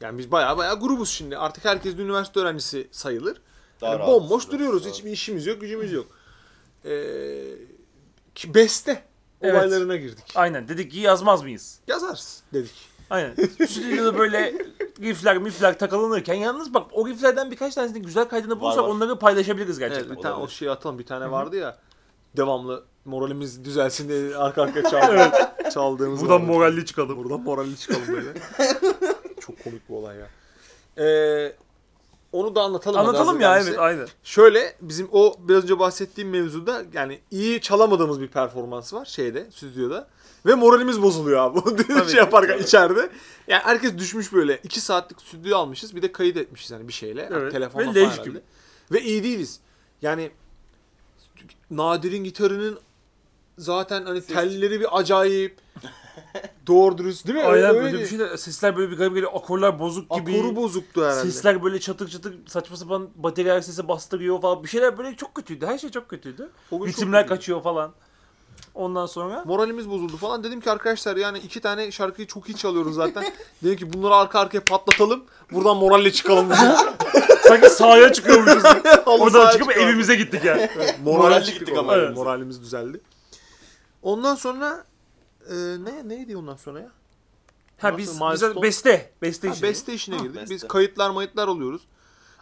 Yani biz baya baya grubuz şimdi. Artık herkes de üniversite öğrencisi sayılır. Daha Yani bomboş biraz, duruyoruz. evet. Hiçbir işimiz yok, gücümüz yok. Ee, ki beste Evet. olaylarına girdik. Aynen dedik ki yazmaz mıyız? Yazarız dedik. Aynen. Stüdyoda böyle riffler mifler takılınırken yalnız bak o rifflerden birkaç tanesini güzel kaydını bulursak var. onları paylaşabiliriz Evet, gerçekten. bir tane o şeyi atalım. Bir tane vardı ya. Devamlı moralimiz düzelsin diye arka arka çal çaldığımız Buradan vardı. moralli çıkalım. Buradan moralli çıkalım böyle. Çok komik bir olay ya. Ee, onu da anlatalım. Anlatalım ya evet aynen. Şöyle bizim o biraz önce bahsettiğim mevzuda yani iyi çalamadığımız bir performans var şeyde stüdyoda. Ve moralimiz bozuluyor abi. Bu şey yaparken içeride. Yani herkes düşmüş böyle. 2 saatlik stüdyo almışız. Bir de kayıt etmişiz yani bir şeyle. Evet. Telefonla Ve falan gibi. Ve iyi değiliz. Yani Nadir'in gitarının zaten hani telleri bir acayip. Doğru dürüst değil mi? Aynen Öyle böyle bir şey de sesler böyle bir garip geliyor. Akorlar bozuk gibi. Akoru bozuktu herhalde. Sesler böyle çatık çatık saçma sapan bateriler sesi bastırıyor falan. Bir şeyler böyle çok kötüydü. Her şey çok kötüydü. O gün çok Ritimler kötüydü. kaçıyor falan. Ondan sonra Moralimiz bozuldu falan. Dedim ki arkadaşlar yani iki tane şarkıyı çok iyi çalıyoruz zaten. Dedim ki bunları arka arkaya patlatalım. Buradan moralle çıkalım. sanki sahaya çıkıyormuşuz. Oradan çıkıp çıkalım. evimize gittik yani. Moral Moralli çıktık gittik ama. Evet. Moralimiz düzeldi. Ondan sonra e, ne neydi ondan sonra ya? ha Nasıl biz milestone? bize beste, beste Ha, işi. beste işine Ha, girdik. Biz beste. kayıtlar mayıtlar oluyoruz.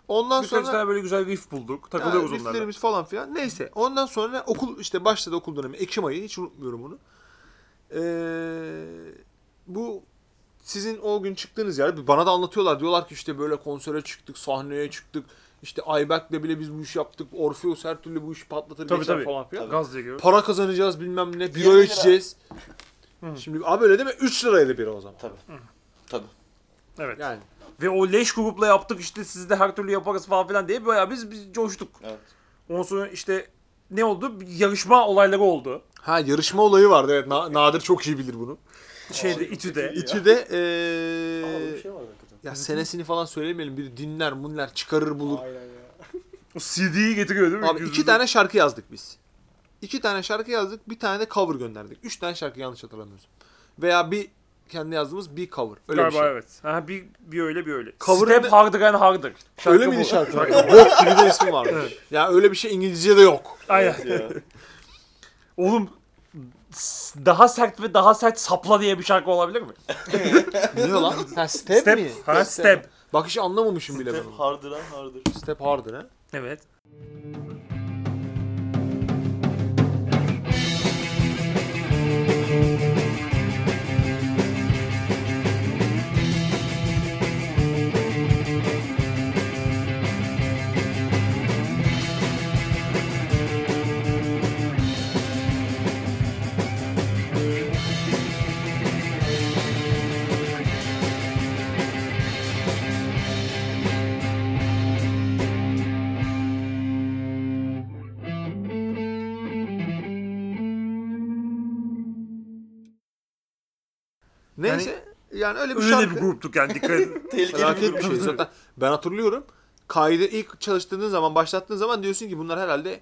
Ondan Birkaç sonra tane böyle güzel riff bulduk. Ha, Takılıyoruz onlarla. rifflerimiz falan filan. Neyse. Ondan sonra okul işte başladı okul dönemi. Ekim ayı. Hiç unutmuyorum bunu. Ee, bu sizin o gün çıktığınız yer bana da anlatıyorlar. Diyorlar ki işte böyle konsere çıktık, sahneye çıktık. İşte Ayberk'le bile biz bu iş yaptık. Orpheus her türlü bu işi patlatır Tabii, geçer tabii. falan filan. Gaz diye. Para kazanacağız bilmem ne. Bira 20 lira. içeceğiz. Şimdi abi öyle değil mi? 3 liraydı bira o zaman. Tabii. Tabii. Evet. Yani. Ve o leş grupla yaptık işte siz de her türlü yaparız falan filan diye bayağı biz, biz coştuk. Evet. Ondan sonra işte ne oldu? Bir yarışma olayları oldu. Ha yarışma olayı vardı evet. Na- Nadir çok iyi bilir bunu. Şeyde İTÜ'de. İTÜ'de böyle bir şey var ya senesini falan söylemeyelim. Bir dinler, munler çıkarır bulur. Aynen ya. O CD'yi getiriyor değil mi? Abi iki tane şarkı yazdık biz. İki tane şarkı yazdık, bir tane de cover gönderdik. Üç tane şarkı yanlış hatırlamıyorsam. Veya bir kendi yazdığımız bir cover. Öyle Galiba bir şey. evet. Ha, bir, bir öyle bir öyle. Cover'ın Step Harder and Harder. Öyle Şarkı miydi bu. şarkı? Bok gibi de ismi vardı. Ya öyle bir şey İngilizce'de yok. Aynen. Ya. Oğlum daha sert ve daha sert sapla diye bir şarkı olabilir mi? Ne lan? Ha step, Step. mi? Ha step. Bak hiç anlamamışım bile Step ben. onu. harder ha harder. Step harder ha. Evet. Neyse yani, öyle bir Öyle şarkı. bir gruptuk yani dikkat edin. Tehlikeli bir bir şey. Zaten ben hatırlıyorum. Kaydı ilk çalıştığın zaman, başlattığın zaman diyorsun ki bunlar herhalde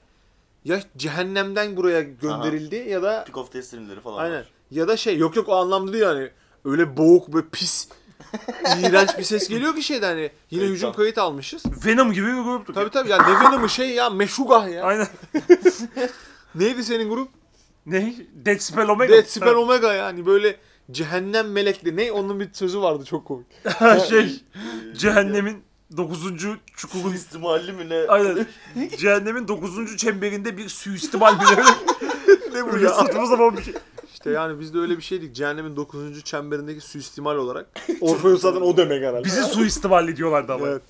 ya cehennemden buraya gönderildi ya da Pick of Destiny'leri falan aynen var. ya da şey yok yok o anlamda değil yani. Öyle boğuk böyle pis iğrenç bir ses geliyor ki şeyden hani yine Evet, hücum tamam. kayıt almışız. Venom gibi bir gruptuk. Tabii tabii ya ne Venom'u şey ya Meşugah ya. Aynen. Neydi senin grup? Ne? Dead Spell Omega. Dead Spell Omega yani böyle cehennem melekli. Ne onun bir sözü vardı çok komik. Şey. Cehennemin 9. çukurun Suistimalli mi ne? Aynen. Cehennemin 9. çemberinde bir suistimal bile ne bu ya? saçma sapan bir şey. İşte yani biz de öyle bir şeydik. Cehennemin 9. çemberindeki suistimal olarak. Orpheus zaten o demek herhalde. Bizi suistimal diyorlardı ama. Evet.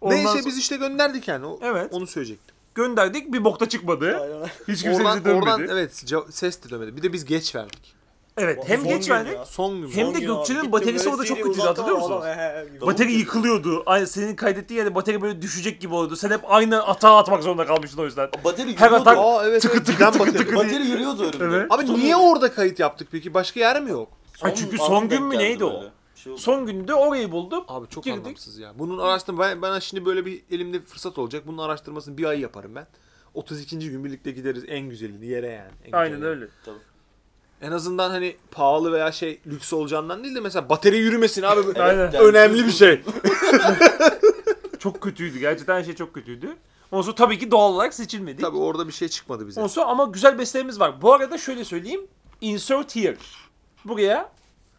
Ondan Neyse sonra- biz işte gönderdik yani. O, Evet. Onu söyleyecektim. gönderdik bir bokta çıkmadı. Aynen. Hiç kimse Oradan, bize dönmedi. oradan evet ce- ses de dönmedi. Bir de biz geç verdik. Evet hem geç verdik. Son gün. Hem de. Gökçe'nin baterisi orada çok kötüydü, hatırlıyor musunuz? Bateri yıkılıyordu. Aynı senin kaydettiğin yerde bateri böyle düşecek gibi oluyordu. Sen hep aynı atağa atmak zorunda kalmıştın o yüzden. Bateri Her yürüyordu. atak- Aa evet. Tıkı evet, tıkı giden tıkı bateri. tıkı. Bateri yürüyordu önümde. Evet. Abi niye orada kayıt yaptık peki? Başka yer mi yok? Ha, çünkü Son gün mü neydi o? şey oldu. Son günde orayı buldum. Abi çok Girdik. anlamsız ya. Bunun araştırma ben bana şimdi böyle bir elimde bir fırsat olacak. Bunun araştırmasını bir ay yaparım ben. 32. gün birlikte gideriz en güzeli yere yani. En Aynen güzeli. öyle. En azından hani pahalı veya şey lüks olacağından değil de mesela bateri yürümesin abi. Aynen. yani Önemli bir şey. Çok kötüydü. Gerçekten her şey çok kötüydü. Ondan sonra tabii ki doğal olarak seçilmedik. Tabii orada bir şey çıkmadı bize. Ondan sonra ama güzel bestelerimiz var. Bu arada şöyle söyleyeyim. Insert here. Buraya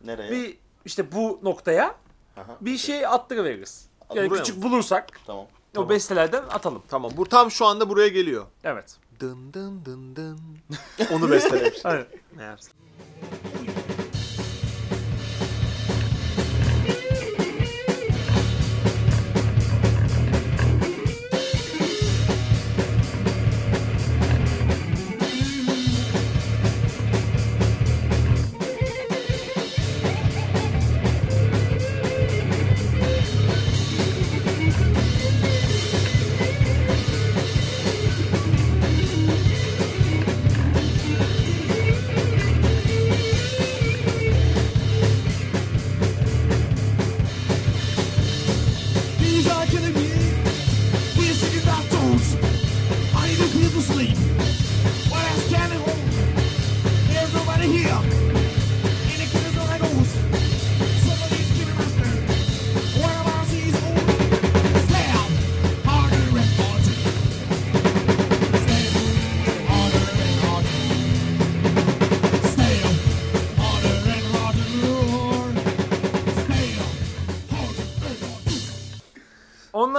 Nereye? bir işte bu noktaya Aha, bir şey attırıveririz. Yani Buraya küçük mı? bulursak Tamam. o bestelerden atalım. Tamam bu tam şu anda buraya geliyor. Evet. Dın dın dın dın. Onu bestelemiş. Aynen. Meğerse.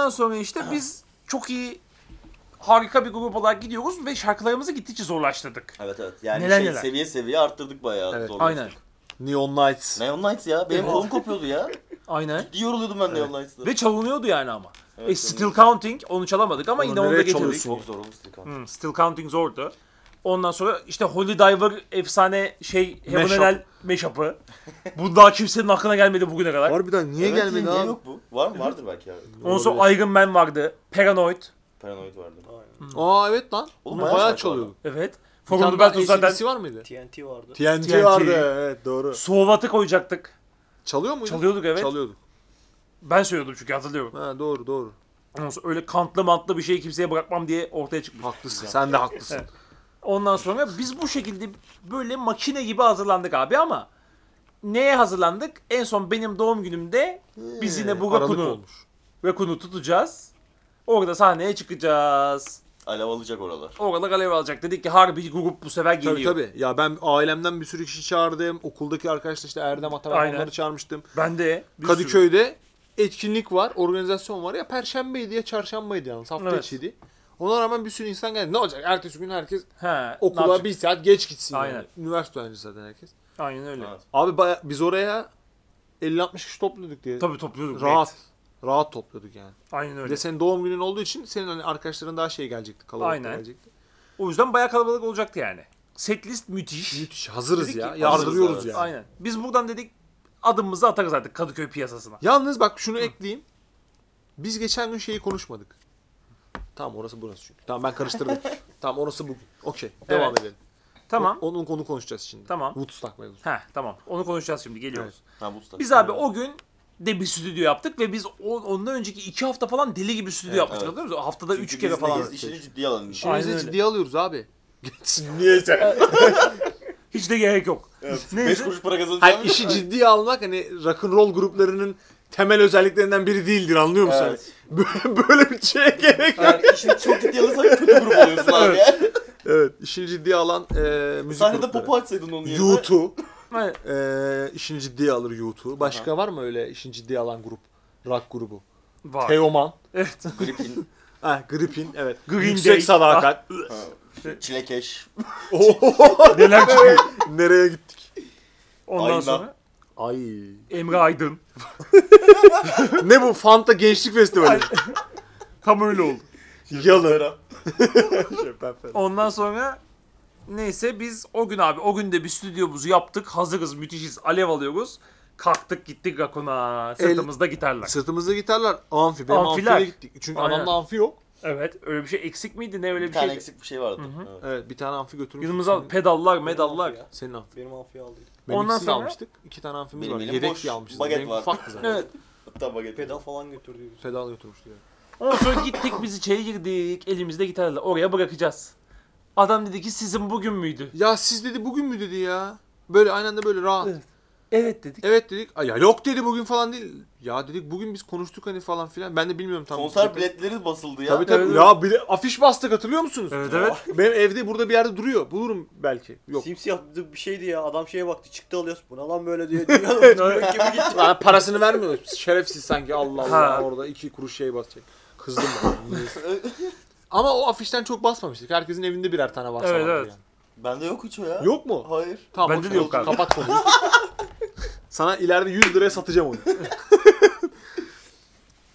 Ondan sonra işte biz çok iyi harika bir grup olarak gidiyoruz ve şarkılarımızı gittikçe zorlaştırdık. Evet evet. Yani Neler şey neler. seviye seviye arttırdık bayağı. Evet, zorlaştık. Aynen. Neon Knights. Neon Knights ya. Benim kolum kopuyordu ya. Aynen. Ciddi yoruluyordum ben Neon Knights'ta. Ve çalınıyordu yani ama. Evet, e, Still Counting onu çalamadık ama Onu yine onu da nereye getirdik. çalıyorsun? Çok zor olmuş Still Count. Hmm, Still Counting zordu. Ondan sonra işte Holy Diver efsane şey Heaven Mashup. Hell mashup'ı. Bu daha kimsenin aklına gelmedi bugüne kadar. Harbiden niye Evet, gelmedi niye abi? yok bu? Var mı? Vardır belki ya. Ondan sonra Iron Man vardı. Paranoid. Paranoid vardı. Aa evet lan. Oğlum, Onu bayağı bayağı şarkı çalıyorduk. Evet. Bir From tane the daha Battle zaten AC/DC var mıydı? TNT vardı. TNT, TNT. vardı evet doğru. Soğuvat'ı koyacaktık. Çalıyor muydu? Çalıyorduk evet. Çalıyorduk. Ben söylüyordum çünkü hatırlıyorum. Ha doğru doğru. Ondan sonra öyle kantlı mantlı bir şeyi kimseye bırakmam diye ortaya çıkmış. Haklısın. Sen de haklısın. Ondan sonra biz bu şekilde böyle makine gibi hazırlandık abi ama neye hazırlandık? En son benim doğum günümde biz yine bu Aralık Rakun'u, olmuş. Rakun'u tutacağız. Orada sahneye çıkacağız. Alev alacak oralar. Orada alev alacak. Dedik ki harbi grup bu sefer Tabii geliyor. tabii. Ya ben ailemden bir sürü kişi çağırdım. Okuldaki arkadaşlar işte Erdem Ataman Aynen. onları çağırmıştım. Ben de bir sürü- Kadıköy'de etkinlik var, organizasyon var. Ya perşembeydi ya çarşambaydı yalnız hafta Evet. içiydi. Ona rağmen bir sürü insan geldi. Ne olacak? Ertesi gün herkes He, ne okula yapacak? bir saat geç gitsin Aynen. yani. Üniversite öğrencisi zaten herkes. Aynen öyle. Evet. Abi baya, biz oraya 50-60 kişi topluyorduk diye. Tabii topluyorduk. Rahat. net. Rahat topluyorduk yani. Aynen Bir öyle. de senin doğum günün olduğu için senin hani arkadaşların daha şey gelecekti. Kalabalık Aynen. gelecekti. O yüzden bayağı kalabalık olacaktı yani. Setlist müthiş. Müthiş. Hazırız Dedik ya. ki- Yardırıyoruz Hazırız, yani. Aynen. Biz buradan dedik adımımızı atarız artık Kadıköy piyasasına. Yalnız bak şunu ekleyeyim. Biz geçen gün şeyi konuşmadık. Tamam orası burası çünkü. Tamam ben karıştırdım. tamam orası bugün. Okey. Devam Evet. edelim. Tamam. O- Onun konu konuşacağız şimdi. Tamam. Woodstock mevzusu. Heh tamam. Onu konuşacağız şimdi. Geliyoruz. Ha Woodstock. Biz abi o gün de bir stüdyo yaptık ve biz ondan önceki iki hafta falan deli gibi stüdyo yapmıştık. evet. Hatırlıyor musun? Haftada Çünkü üç kere biz falan. neyiz? İşini ciddiye. Aynen İşimizi öyle. ciddiye alıyoruz abi. Geçsin niyeyse. Hiç de gerek yok. 5 Neyse. kuruş para kazanacağım. Hayır işi ciddiye almak hani rock and roll gruplarının temel özelliklerinden biri değildir anlıyor musun? Evet. Böyle, böyle bir şeye gerek yok. Yani işini çok ciddiye alırsan kötü grup oluyorsun abi ya. Evet işini ciddiye alan e, müzik Sahnede grupları. popu açsaydın onun yerine. U2 Evet. e, işini ciddiye alır U2. Başka var mı öyle işini ciddiye alan grup? Rock grubu. Var. Teoman. Evet. Gripin, Ha, Gripin evet. Green Yüksek Day. sadakat. çilekeş. Neler çıkıyor. Nereye gittik? Ondan Aynen. sonra Ay. Emre Aydın. ne bu Fanta Gençlik Festivali? Tam öyle oldu. Yalı. Ondan sonra neyse biz o gün abi o gün de bir stüdyomuzu yaptık. Hazırız, müthişiz. Alev alıyoruz. Kalktık gittik Rakun'a. Sırtımızda gitarlar. Sırtımızda gitarlar. Amfi. Benim Amfiler. amfiye gittik. Çünkü Aynen. adamda amfi yok. Evet. Öyle bir şey eksik miydi? Ne öyle Bir bir tane şeydi? eksik bir şey vardı. Evet. Evet bir tane amfi götürmüş. Yanımıza pedallar, medallar. Amfi ya. Senin amfi. Benim amfiyi aldıydım. Benim Ondan sonra- almıştık. İki tane amfimiz Benim var. Yedek boş, almışız. baget Benim var. ufaktı zaten. Evet. Hatta baget. Pedal falan götürdüydüm. Pedal götürmüştü yani. Ondan sonra gittik biz içeri girdik. Elimizde gitarla. Oraya bırakacağız. Adam dedi ki sizin bugün müydü? Ya siz dedi bugün mü dedi ya. Böyle aynen anda böyle rahat. Evet. Evet, Evet dedik. dedik. Ay ya yok dedi bugün falan değil. Ya dedik bugün biz konuştuk hani falan filan. Ben de bilmiyorum tam. Konser biletleri basıldı ya. Tabii tabii. Evet, Ya bir de afiş bastık hatırlıyor musunuz? Evet evet. Benim evde burada bir yerde duruyor. Bulurum belki. Yok. Simsiyah bir şeydi ya. Adam şeye baktı çıktı alıyorsun. Bu ne lan böyle diye. Dünya gibi gitti. Lan parasını vermiyor. Şerefsiz sanki Allah Allah orada iki kuruş şey basacak. Kızdım ben. Ama o afişten çok basmamıştık. Herkesin evinde birer tane varsa Evet, evet. yani. Bende yok hiç o ya. Yok mu? Hayır. Tamam. Bende de yok abi. Kapat konuyu. Sana ileride 100 liraya satacağım onu.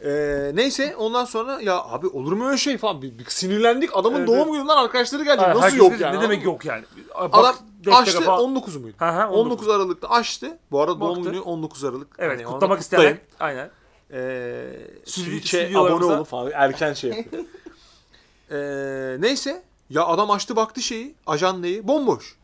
Ee, neyse ondan sonra ya abi olur mu öyle şey falan bir, bir sinirlendik adamın Evet, doğum gününden arkadaşları gelecek Ha, nasıl herkes yok dedi, yani Ne demek yok yani? Bak, Adam açtı falan- 19 muydu? Ha, ha, 19. Aralık'ta açtı. Bu arada doğum Baktı. günü 19 Aralık. Evet Hani onu kutlamak kutlayın. isteyen. Aynen. Ee, Stüdyo- stüdyolarımıza- abone olun falan erken şey yapıyor. ee, neyse ya adam açtı baktı şeyi ajandeyi bomboş.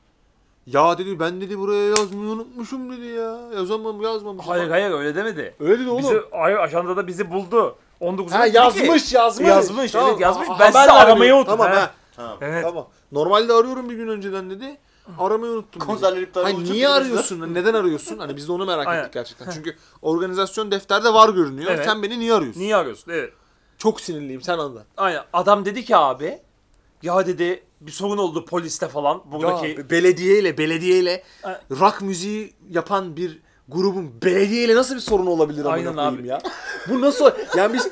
Ya dedi ben dedi buraya yazmayı unutmuşum dedi ya. Yazamam yazmamışım. Hayır hayır öyle demedi. Öyle dedi oğlum. Bizi hayır ajandada bizi buldu. 19 Ha yazmış yazmış. Yazmış, evet, yazmış. Ha- Ben verdi. aramayı unuttum, Tamam he. ha. Tamam. Evet. Tamam. Normalde arıyorum bir gün önceden dedi. Aramayı unuttum. dedi. Konserler iptal Hayır olacak niye arıyorsun? Neden arıyorsun? Hani biz de onu merak ettik gerçekten. Çünkü organizasyon defterde var görünüyor. Evet. Sen beni niye arıyorsun? Niye arıyorsun? Evet. Çok sinirliyim sen anla. Aynen. Adam dedi ki abi ya dedi bir sorun oldu poliste falan. Buradaki Ya, belediyeyle belediyeyle Ha. rock müziği yapan bir grubun belediyeyle nasıl bir sorun olabilir amına Aynen koyayım abi. ya? Bu nasıl? Yani biz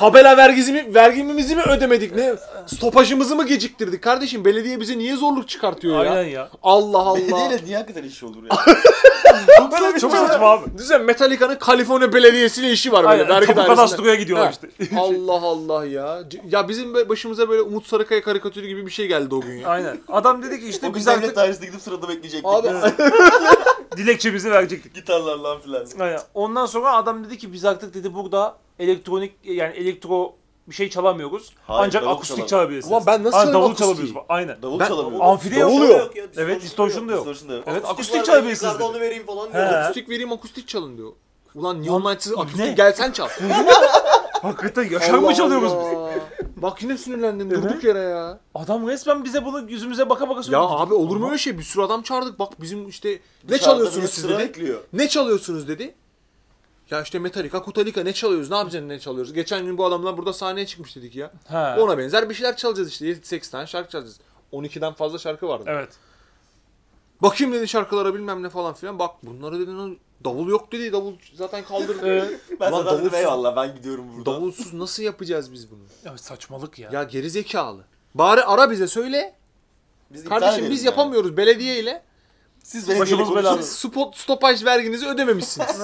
tabela vergisi mi, vergimizi mi ödemedik ne? Stopajımızı mı geciktirdik kardeşim? Belediye bize niye zorluk çıkartıyor ya? Aynen ya. Allah Allah. Belediyeyle niye hakikaten iş olur ya? Çok, saçma, çok saçma abi. Düşünsene Metallica'nın Kaliforniya Belediyesi'yle işi var böyle. Aynen. vergi dairesinde. kadastroya gidiyorlar işte. Allah Allah ya. Ya bizim başımıza böyle Umut Sarıkaya karikatürü gibi bir şey geldi o gün ya. Aynen. Adam dedi ki işte o gün biz devlet artık dairesine gidip sırada bekleyecektik. Abi dilekçemizi verecektik. Gitarlarla filan. Aynen. Ondan sonra adam dedi ki biz artık dedi burada elektronik yani elektro bir şey çalamıyoruz. Hayır, Ancak davul akustik çalalım. çalabilirsiniz. Ulan ben nasıl Aynen, çalayım davul akustiği? çalabiliyoruz. Aynen. Davul Ben- çalamıyor. Amfide yok. Davul yok. ya, Evet, distortion da yok. Distortion da yok. Evet Akustik akustik var, çalabilirsiniz yukarıda dedi. onu vereyim falan He. diyor. akustik vereyim akustik çalın diyor. Ulan Neon Knights'ı akustik gel sen çal. Hakikaten yaşar mı çalıyoruz biz? Allah. Bak yine sinirlendim durduk yere ya. Adam resmen bize bunu yüzümüze baka baka Ya söyledi. abi olur mu öyle şey? Bir sürü adam çağırdık. Bak bizim işte ne Dışarıda çalıyorsunuz millet siz sıra dedi. bekliyor. Ne çalıyorsunuz dedi. Ya işte Metallica, Kutalika ne çalıyoruz? Ne yapacaksın ne çalıyoruz? Geçen gün bu adamlar burada sahneye çıkmış dedik ya. Ha. Ona benzer bir şeyler çalacağız işte. 7-8 tane şarkı çalacağız. 12'den fazla şarkı vardı. Evet. Bakayım dedi şarkılara bilmem ne falan filan. Bak bunları dedi "lan davul yok dedi. Davul zaten kaldırdı. Evet. Ben Ulan davulsuz- eyvallah ben gidiyorum buradan. Davulsuz nasıl yapacağız biz bunu? Ya saçmalık ya. Ya geri zekalı. Bari ara bize söyle. Biz Kardeşim biz yani. yapamıyoruz belediye ile. Siz konuşun. Spot, stopaj verginizi ödememişsiniz.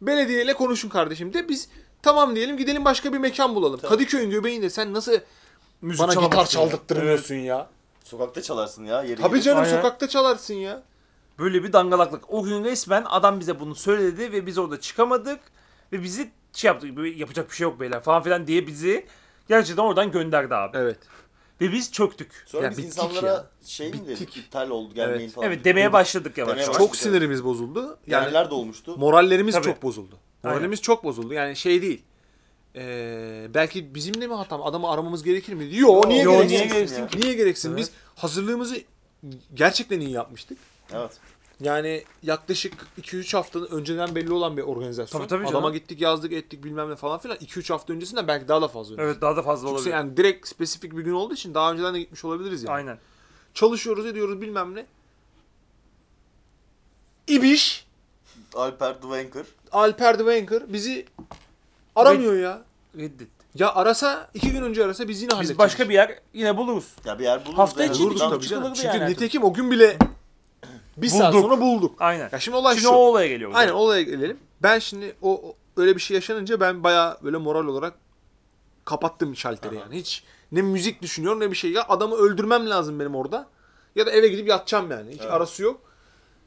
Belediye ile konuşun kardeşim de biz tamam diyelim gidelim başka bir mekan bulalım. Kadıköy'ün göbeğinde sen nasıl Müzik bana gitar çaldırttırmıyorsun ya? Sokakta çalarsın ya. Yeri Tabii gelir. canım Aynen. sokakta çalarsın ya. Böyle bir dangalaklık. O gün resmen adam bize bunu söyledi ve biz orada çıkamadık. Ve bizi şey yaptık. böyle Yapacak bir şey yok beyler falan filan diye bizi gerçekten oradan gönderdi abi. Evet. Ve biz çöktük. Sonra Ya biz bittik insanlara ya. şey mi dedik? Bittik. İptal oldu gelmeyin Evet. falan. Evet demeye başladık yavaş Demeye yavaş. Çok sinirimiz bozuldu. Yani Yerler de olmuştu. morallerimiz Tabii. çok bozuldu. Aynen. Moralimiz çok bozuldu. Yani şey değil. Ee, belki bizim de mi hatam? Adamı aramamız gerekir mi? Yo, niye Yo, gereksin? niye Niye gereksin gereksin? Niye gereksin? Evet. Biz hazırlığımızı gerçekten iyi yapmıştık. Evet. Yani yaklaşık 2-3 hafta önceden belli olan bir organizasyon. Tabii, tabii canım. Adama gittik yazdık ettik bilmem ne falan filan. 2-3 hafta öncesinden belki daha da fazla önce. Evet daha da fazla Yoksa olabilir. yani direkt spesifik bir gün olduğu için daha önceden de gitmiş olabiliriz yani. Aynen. Çalışıyoruz ediyoruz bilmem ne. İbiş, Alper Dwanker. Alper Dwanker bizi aramıyor ya. Reddet. Ya arasa iki gün önce arasa biz yine halledeceğiz. Biz başka bir yer yine buluruz. Ya bir yer buluruz. Hafta yani. içi bulurduk tabii canım. Çünkü yani. nitekim o gün bile bir saat Bulduk. sonra bulduk. Aynen. Ya şimdi olay Şimdi şu. o olaya geliyoruz. Aynen olaya gelelim. Ben şimdi o, o- öyle bir şey yaşanınca ben bayağı böyle moral olarak kapattım şalteri yani. Hiç ne müzik düşünüyorum ne bir şey. Ya adamı öldürmem lazım benim orada. Ya da eve gidip yatacağım yani. Hiç arası yok.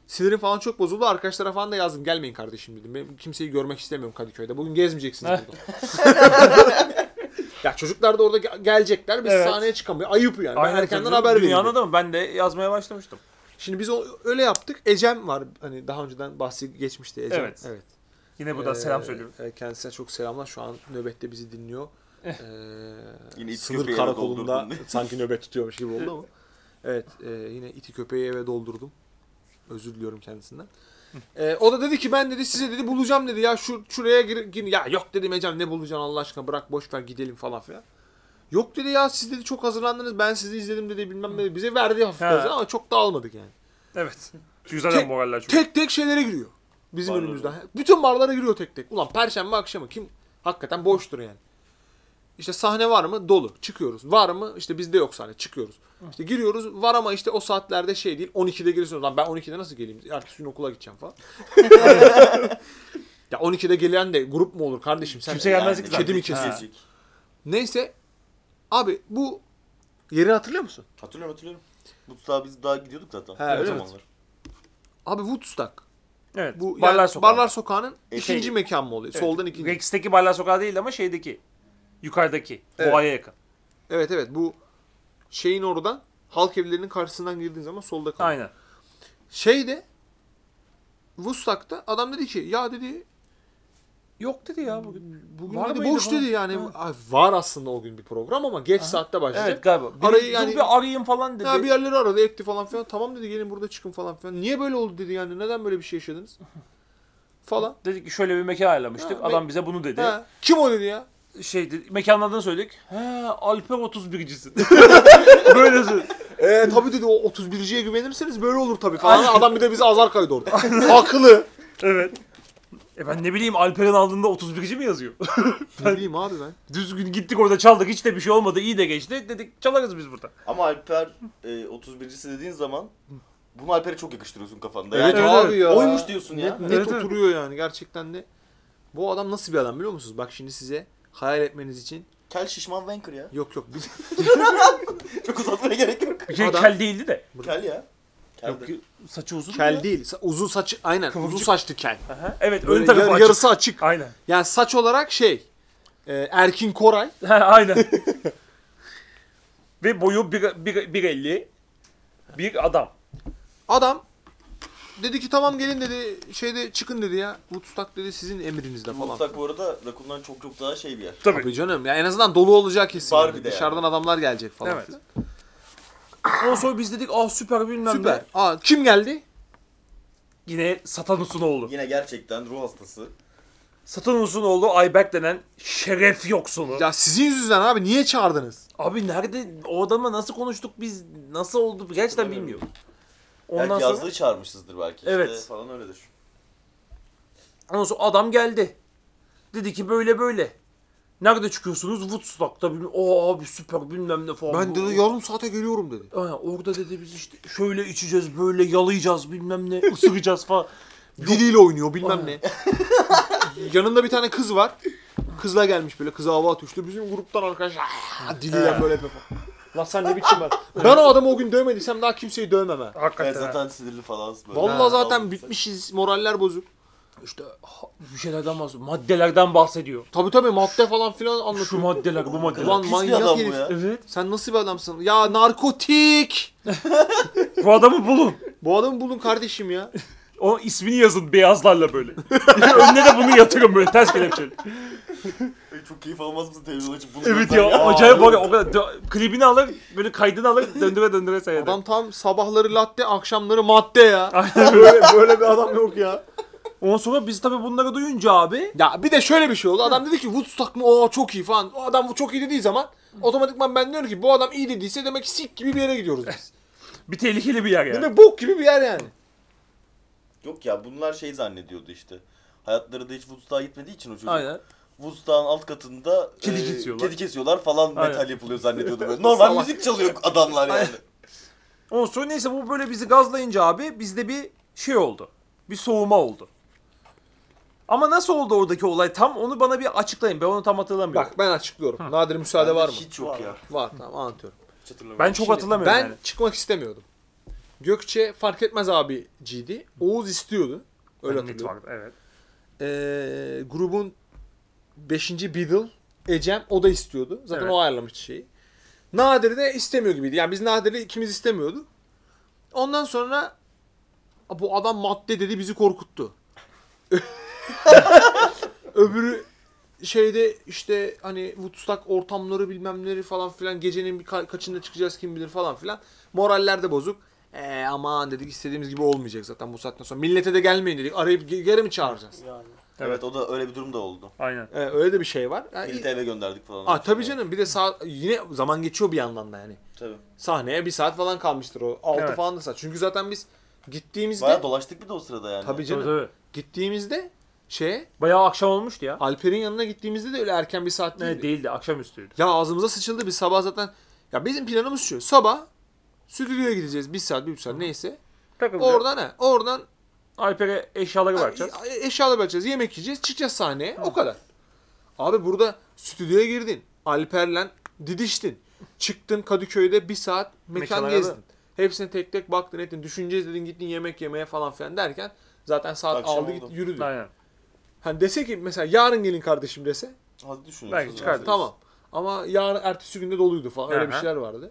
Sinirim falan çok bozuldu. Arkadaşlara falan da yazdım. Gelmeyin kardeşim dedim. Ben kimseyi görmek istemiyorum Kadıköy'de. Bugün gezmeyeceksiniz burada. ya çocuklar da orada ge- gelecekler. Biz Evet. sahneye çıkamıyor. Ayıp yani. Ben erkenden haber vereyim. adamı. Ben de yazmaya başlamıştım. Şimdi biz o, öyle yaptık. Ecem var. Hani daha önceden bahsi geçmişti Ecem. Evet. evet. Yine buradan Ee, selam söylüyorum. e, Kendisine çok selamlar. Şu an nöbette bizi dinliyor. Ee, Yine iti sınır karakolunda sanki nöbet tutuyormuş gibi oldu ama. Evet, e, yine iti köpeği eve doldurdum. Özür diliyorum kendisinden. E, o da dedi ki ben dedi size dedi bulacağım dedi ya şu şuraya gir, gir- ya yok dedim Ecem ne bulacaksın Allah aşkına bırak boş ver gidelim falan filan. Yok dedi ya siz dedi çok hazırlandınız ben sizi izledim dedi bilmem ne bize verdi hafif Ha. gazı ama çok da almadık yani. Evet. Çünkü zaten Tek- moraller çok. Tek tek şeylere giriyor. Bizim Barlara. önümüzde. Bütün barlara giriyor tek tek. Ulan perşembe akşamı kim hakikaten boştur yani. İşte sahne var mı? Dolu. Çıkıyoruz. Var mı? İşte bizde yok sahne. Çıkıyoruz. İşte giriyoruz. Var ama işte o saatlerde şey değil. 12'de giriyorsunuz. Lan ben 12'de nasıl geleyim? Ertesi gün okula gideceğim falan. ya 12'de gelen de grup mu olur kardeşim? Sen Kimse gelmez ki zaten. Kedi mi kesiyorsun? Neyse. Abi bu yeri hatırlıyor musun? Hatırlıyorum hatırlıyorum. Mutluğa biz daha gidiyorduk zaten. O öyle zamanlar. Abi Woodstock. Evet. Bu Barlar yani Sokağı. Barlar Sokağı'nın E, ikinci şey- mekan mı oluyor? Evet. Soldan ikinci. Rex'teki Barlar Sokağı değil ama şeydeki. Yukarıdaki. Evet. Boğa'ya yakın. Evet evet bu şeyin oradan halk evlerinin karşısından girdiğin zaman solda kalıyor. Aynen. Şeyde Woodstock'ta adam dedi ki ya dedi Yok dedi ya bugün. bugün Var dedi boş falan? dedi yani Ha. Var aslında o gün bir program ama geç saatte başlayacak. Evet galiba. Bir, Arayı dur yani- bir arayayım falan dedi. Ya bir yerleri aradı etti falan filan. Tamam dedi gelin burada çıkın falan filan. Niye böyle oldu dedi yani neden böyle bir şey yaşadınız? Falan. Dedik ki şöyle bir mekan ayarlamıştık. Ha, Adam me- bize bunu dedi. Ha, kim o dedi ya? Şey dedi, mekanın adını söyledik. He Alper 31'cisin. Böyle söyledi. Eee tabii dedi o 31'ciye güvenirseniz böyle olur tabii falan. Adam bir de bizi azar kaydı orada. Haklı. Evet. E ben ne bileyim Alper'in aldığında 31. mi yazıyor? Ne bileyim abi ben. Düzgün gittik orada çaldık hiç de bir şey olmadı iyi de geçti dedik çalarız biz burada. Ama Alper e, 31'cisi dediğin zaman bunu Alper'e çok yakıştırıyorsun kafanda. Evet, Yani abi ya. oymuş diyorsun ya. Net, net Evet, evet. oturuyor yani gerçekten de. Bu adam nasıl bir adam biliyor musunuz? Bak şimdi size hayal etmeniz için. Kel şişman Wanker ya. Yok yok. Bir, Çok uzatmaya gerek yok. Bir şey Adam- kel değildi de. Kel ya. Kel Yok, de. saçı uzun. kel mu? değil. Sa- Uzun saçı aynen. Kıvırcık. Uzun saçlı kel. Aha, Evet Böyle ön tarafı yar- açık. yarısı açık. Aynen. Yani saç olarak şey. e, Erkin Koray. Ha, Aynen. Ve boyu 1.50 bir adam. Adam dedi ki tamam gelin dedi şeyde çıkın dedi ya. Woodstock dedi sizin emrinizde falan. Woodstock bu arada Rakun'dan çok çok daha şey bir yer. Tabii. Tabii canım. Ya en azından dolu olacak kesin. Var yani. bir de Dışarıdan yani. adamlar gelecek falan Evet. filan. Ondan sonra biz dedik ah süper bilmem Süper. ne. Aa, kim geldi? Yine Satanus'un oğlu. Yine gerçekten ruh hastası. Satanus'un oğlu Ayberk denen şeref yoksulu. Ya sizin yüzünüzden abi niye çağırdınız? Abi nerede o adamla nasıl konuştuk biz nasıl oldu gerçekten bilmiyorum. Ondan Belki sonra, yazdığı çağırmışızdır belki. işte Evet. falan öyledir. ondan sonra adam geldi. Dedi ki böyle böyle. Nerede çıkıyorsunuz? Woodstock'ta. bilmem- O abi süper bilmem ne falan. Ben dedi yarım saate geliyorum dedi. Aynen, orada dedi biz işte şöyle içeceğiz, böyle yalayacağız bilmem ne, ısıracağız falan. Diliyle oynuyor bilmem ne. Yanında bir tane kız var. Kızla gelmiş böyle kıza hava atıyor. İşte bizim gruptan arkadaşlar "Aa!" diliyle böyle yapıyor falan. Lan sen ne biçim ben? Ben o adamı o gün dövmediysem daha kimseyi dövmem ha. Hakikaten. Evet, ha. zaten sinirli falan. Böyle. Vallahi Ha, zaten bitmişiz. Moraller bozuk. İşte bir şeylerden bahsediyor. Maddelerden bahsediyor. Tabii tabii madde falan filan Şu anlatıyor. maddeler, bu maddeler. Ulan Pis bir manyak adam bu herif. ya. Evet. Sen nasıl bir adamsın? Ya narkotik. Bu adamı bulun. Bu adamı bulun kardeşim ya. O ismini yazın beyazlarla böyle. Önüne de bunu yatırın böyle ters kelepçeli. Ey, Çok keyif almaz mısın televizyon açıp bunu Evet görsen ya acayip var ya o kadar dö- klibini alır böyle kaydını alır döndüre döndüre seyreder. Adam tam sabahları latte, akşamları madde ya. böyle, böyle bir adam yok ya. Ondan sonra biz tabii bunları duyunca abi Ya bir de şöyle bir şey oldu. Adam dedi ki Woodstock mı? Oo çok iyi falan. O adam bu çok iyi dediği zaman otomatikman ben diyorum ki bu adam iyi dediyse demek ki sik gibi bir yere gidiyoruz biz. bir tehlikeli bir yer yani. Mi? Bok gibi bir yer yani. Yok ya bunlar şey zannediyordu işte. Hayatları da hiç Woodstock'a gitmediği için o çocuk. Aynen. Woodstock'ın alt katında Kedi e, kesiyorlar. Kedi kesiyorlar falan Aynen. metal yapılıyor zannediyordu böyle. Normal Salak. müzik çalıyor adamlar yani. Ondan sonra neyse bu böyle bizi gazlayınca abi bizde bir şey oldu. Bir soğuma oldu. Ama nasıl oldu oradaki olay tam onu bana bir açıklayın. Ben onu tam hatırlamıyorum. Bak ben açıklıyorum. Nadir müsaade var mı? Hiç yok ya. Var tamam anlatıyorum. Hiç hatırlamıyorum. ben çok hatırlamıyorum ben yani. çıkmak istemiyordum. Gökçe fark etmez abiciydi. Oğuz istiyordu. Öyle Net hatırlıyorum. vardı, evet. Ee, grubun 5. Beatle Ecem o da istiyordu. Zaten Evet. o ayarlamıştı şeyi. Nadir de istemiyor gibiydi. Yani biz Nadir'i ikimiz istemiyorduk. Ondan sonra bu adam madde dedi bizi korkuttu. Öbürü şeyde işte hani Woodstock ortamları bilmem neleri falan filan gecenin bir ka- kaçında çıkacağız kim bilir falan filan. Moraller de bozuk. Eee aman dedik istediğimiz gibi olmayacak zaten bu saatten sonra. Millete de gelmeyin dedik. Arayıp ge- geri mi çağıracağız? Yani. Evet o da öyle bir durum da oldu. Aynen. Ee, öyle de bir şey var. Yani, Milli eve gönderdik falan. Aa, tabii canım bir de saat yine zaman geçiyor bir yandan da yani. Tabii. Sahneye bir saat falan kalmıştır o. 6 Evet. falan da saat. Çünkü zaten biz gittiğimizde Bayağı dolaştık bir de o sırada yani. tabii Tabii, canım tabii. gittiğimizde şeye Bayağı akşam olmuştu ya. Alper'in yanına gittiğimizde de öyle erken bir saat değildi. Ne değildi akşamüstüydü. Ya ağzımıza sıçıldı biz sabah zaten. Ya bizim planımız şu. Sabah stüdyoya gideceğiz. Bir saat, bir buçuk saat neyse. Takılacağız. Oradan ne? Oradan Alper'e eşyaları bırakacağız. e- eşyalar bakacağız. Yemek yiyeceğiz. Çıkacağız sahneye. O kadar. Abi burada stüdyoya girdin. Alper'le didiştin. Çıktın Kadıköy'de bir saat mekan Mekanlara gezdin. da. Hepsine tek tek baktın ettin. Düşüneceğiz dedin gittin yemek yemeye falan filan derken zaten saat Akşam aldı oldu. git yürüdü. Aynen. Hani dese ki mesela yarın gelin kardeşim dese Hadi düşünüyorsun. Belki çıkardık. tamam. Ama yarın ertesi günde doluydu falan. Öyle bir şeyler vardı.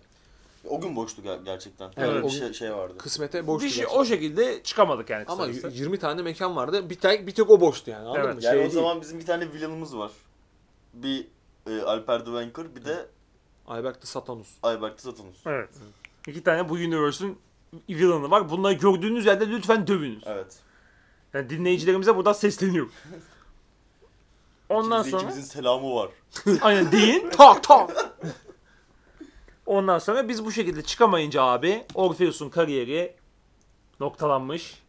O gün boştu ger- gerçekten. Evet, Öyle o bir gün- şey, şey vardı. Kısmete boştu. Bir şey, gerçekten. o şekilde çıkamadık yani Ama kısacası. 20 tane mekan vardı. Bir tek bir tek o boştu yani. Anladın Evet. mı? Yani Şey o değil. zaman bizim bir tane villainımız var. Bir e, Alper Wanker bir de Ayberk de Satanus. Ayberk the Satanus. Evet. İki tane bu universe'ün villain'ı var. Bunları gördüğünüz yerde lütfen dövünüz. Evet. Yani dinleyicilerimize buradan sesleniyorum. Ondan İkimize sonra ikimizin selamı var. aynen deyin. Tak tak. Ondan sonra biz bu şekilde çıkamayınca abi Orpheus'un kariyeri noktalanmış.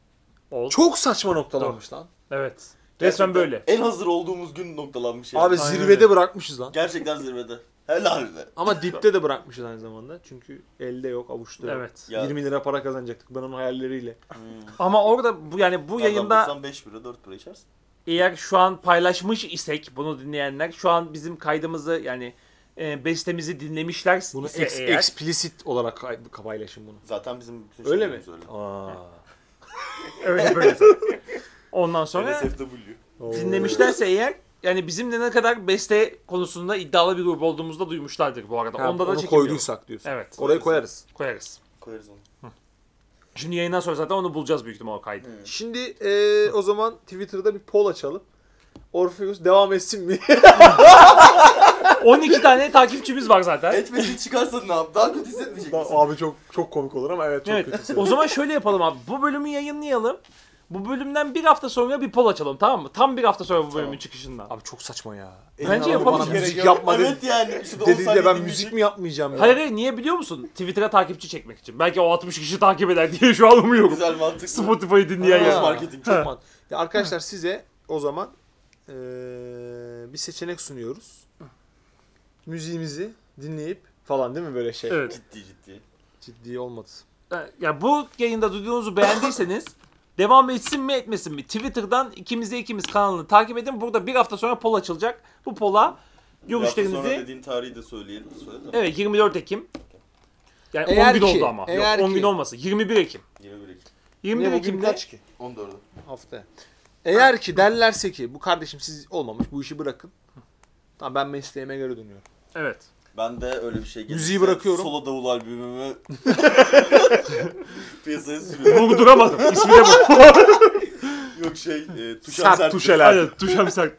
Oldu. Çok saçma noktalanmış lan. Evet. Resmen Gerçekten böyle. En hazır olduğumuz gün noktalanmış yani. Abi Aynen zirvede bırakmışız lan. Gerçekten zirvede. Helal be. Ama dipte de bırakmışız aynı zamanda. Çünkü elde yok, avuçta yok. Evet. Ya. 20 lira para kazanacaktık ben onun hayalleriyle. Ama orada bu yani bu yayında 5 bira 4 bira içersin. eğer şu an paylaşmış isek bunu dinleyenler şu an bizim kaydımızı yani e, bestemizi dinlemişler Bunu ise ex, eğer explicit olarak kay- paylaşın bunu. Zaten bizim bütün Öyle mi? şeylerimiz öyle. Aa. öyle böyle. Ondan sonra NSFW. dinlemişlerse eğer yani bizimle ne kadar beste konusunda iddialı bir grup olduğumuzda duymuşlardır bu arada. Ha, Onda da onu çekiliyor. koyduysak diyorsun. Evet. Oraya koyarız. Koyarız. Koyarız onu. Şimdi yayından sonra zaten onu bulacağız büyük ihtimal o kaydı. Şimdi e, o zaman Twitter'da bir poll açalım. Orpheus devam etsin mi? 12 tane takipçimiz var zaten. Etmesin çıkarsan ne yap? Daha kötü hissetmeyecek misin? abi çok çok komik olur ama evet çok Evet. kötü. O zaman şöyle yapalım abi. Bu bölümü yayınlayalım. Bu bölümden bir hafta sonra bir poll açalım tamam mı? Tam bir hafta sonra bu bölümün çıkışından. Abi çok saçma ya. Bence Elin yapalım. Bana müzik yapma dedi. Evet yani. Şurada 10 Dedi de saniye ben dinleyecek. müzik mi yapmayacağım ya? Hayır hayır niye biliyor musun? Twitter'a takipçi çekmek için. Belki o 60 kişi takip eder diye şu an umuyorum. Güzel mantıklı. Spotify'ı dinleyen Ha. Ya. marketing. Çok man- Ya arkadaşlar size o zaman eee, bir seçenek sunuyoruz. Müziğimizi dinleyip falan değil mi böyle şey? Evet. Ciddi ciddi. Ciddi olmadı. Ya bu yayında duyduğunuzu beğendiyseniz devam etsin mi etmesin mi? Twitter'dan ikimiz de ikimiz kanalını takip edin. Burada bir hafta sonra poll açılacak. Bu poll'a Bir hafta sonra görüşlerinizi dediğin tarihi de söyleyelim. Söyle. Evet 24 Ekim. Yani Eğer 10 gün ki- oldu ama. eğer Yok 10 ki- gün olmasın. 21 Ekim. 21 Ekim. 21 Ne bugün Ekim'de kaç ki? 14'ü. Haftaya. Eğer ki derlerse ki bu kardeşim siz olmamış bu işi bırakın. Tamam ben mesleğime göre dönüyorum. Evet. Ben de öyle bir şey gelirse Müziği bırakıyorum. Solo davul albümümü piyasaya sürüyorum. Vurduramadım. İsmi de bu. Yok şey, e, tuşam Sert sert. tuşeler. Aynen. Tuşam sert.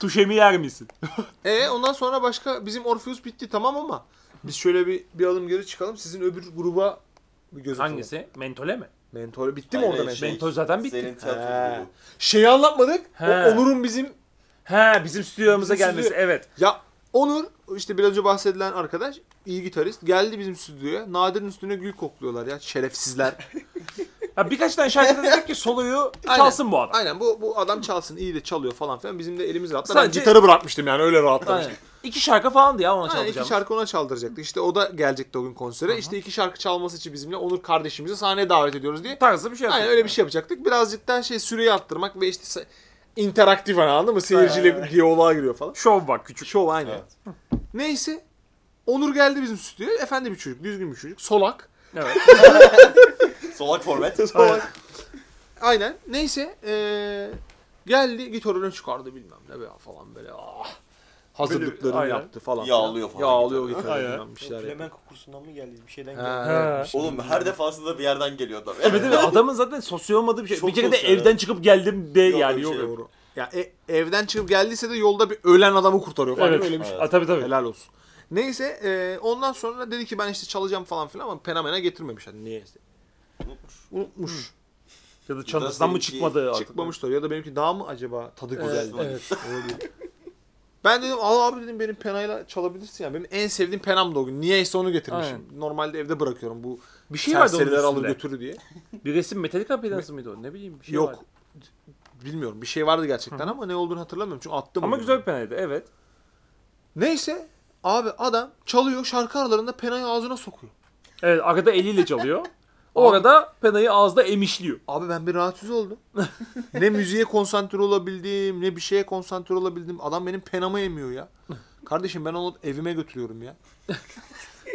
Tuşemi yer misin? E ondan sonra başka bizim Orpheus bitti tamam ama biz şöyle bir bir adım geri çıkalım. Sizin öbür gruba bir göz atalım. Hangisi? Mentole mi? Mentol bitti mi orada hayır, mentol? Mentol zaten bitti. Senin tiyatro He. grubu. Şeyi anlatmadık. O. Onur'un bizim He bizim stüdyomuza Bizim gelmesi. stüdyo- Evet. ya Onur işte biraz önce bahsedilen arkadaş iyi gitarist geldi bizim stüdyoya. Nadir'in üstüne gül kokluyorlar ya şerefsizler. Ya birkaç tane şarkıda dedik ki soloyu Aynen. çalsın bu adam. Aynen bu bu adam çalsın iyi de çalıyor falan filan. Bizim de elimiz rahatladı. Ben Sadece- gitarı bırakmıştım yani öyle rahatlamıştım. Aynen. İki şarkı falandı ya ona Aynen, çalacağım. iki şarkı ona çaldıracaktık. İşte o da gelecekti o gün konsere. İşte iki şarkı çalması için bizimle Onur kardeşimizi sahneye davet ediyoruz diye. Tarzı bir şey. Aynen öyle bir şey yapacaktık. Birazcık daha şey süreyi arttırmak ve işte interaktif hani anladın mı? Seyirciyle diyaloğa giriyor falan. Şov bak küçük. Şov aynen. Evet. Neyse. Onur geldi bizim stüdyoya. Efendi bir çocuk, düzgün bir çocuk. Solak. Evet. Solak format. Solak. Aynen. Neyse. Eee geldi gitarını çıkardı bilmem ne be falan böyle. Ah. Hazırlıklarını Aynen. yaptı falan. Yağlıyor falan Yağlıyor bilmem bir şeyler. Flamenco kursundan mı geldi? Bir şeyden geldi. Ha. Oğlum her defasında bir yerden geliyor adam. Evet evet adamın zaten sosyal olmadığı bir şey. Çok bir kere de sosyal, evden evet. çıkıp geldim de Yok, yani yok. şey yok. Ya e- evden çıkıp geldiyse de yolda bir ölen adamı kurtarıyor falan. Evet. Öyle bir şey. Evet. Ha, tabii tabii. Helal olsun. Neyse e, ondan sonra dedi ki ben işte çalacağım falan filan ama Penamena getirmemiş. Hani niyeyse. Unutmuş. Unutmuş. Ya da çantasından mı çıkmadı artık? Çıkmamışlar ya da benimki daha mı acaba tadı güzeldi? evet. Olabilir. Ben dedim al abi dedim benim penayla çalabilirsin ya. Benim en sevdiğim penam da o gün. Niyeyse onu getirmişim. Normalde evde bırakıyorum bu Bir şey vardı onun alır üstünde. götürür diye. Bir resim Metallica pedansı mıydı o? Ne bileyim bir şey Yok. vardı. Bilmiyorum bir şey vardı gerçekten ama ne olduğunu hatırlamıyorum çünkü attım. Ama onu. güzel bir penaydı evet. Neyse abi adam çalıyor şarkı aralarında penayı ağzına sokuyor. Evet arada eliyle çalıyor. O arada penayı ağızda emişliyor. Abi ben bir rahatsız oldum. ne müziğe konsantre olabildim, ne bir şeye konsantre olabildim. Adam benim penamı emiyor ya. Kardeşim ben onu evime götürüyorum ya.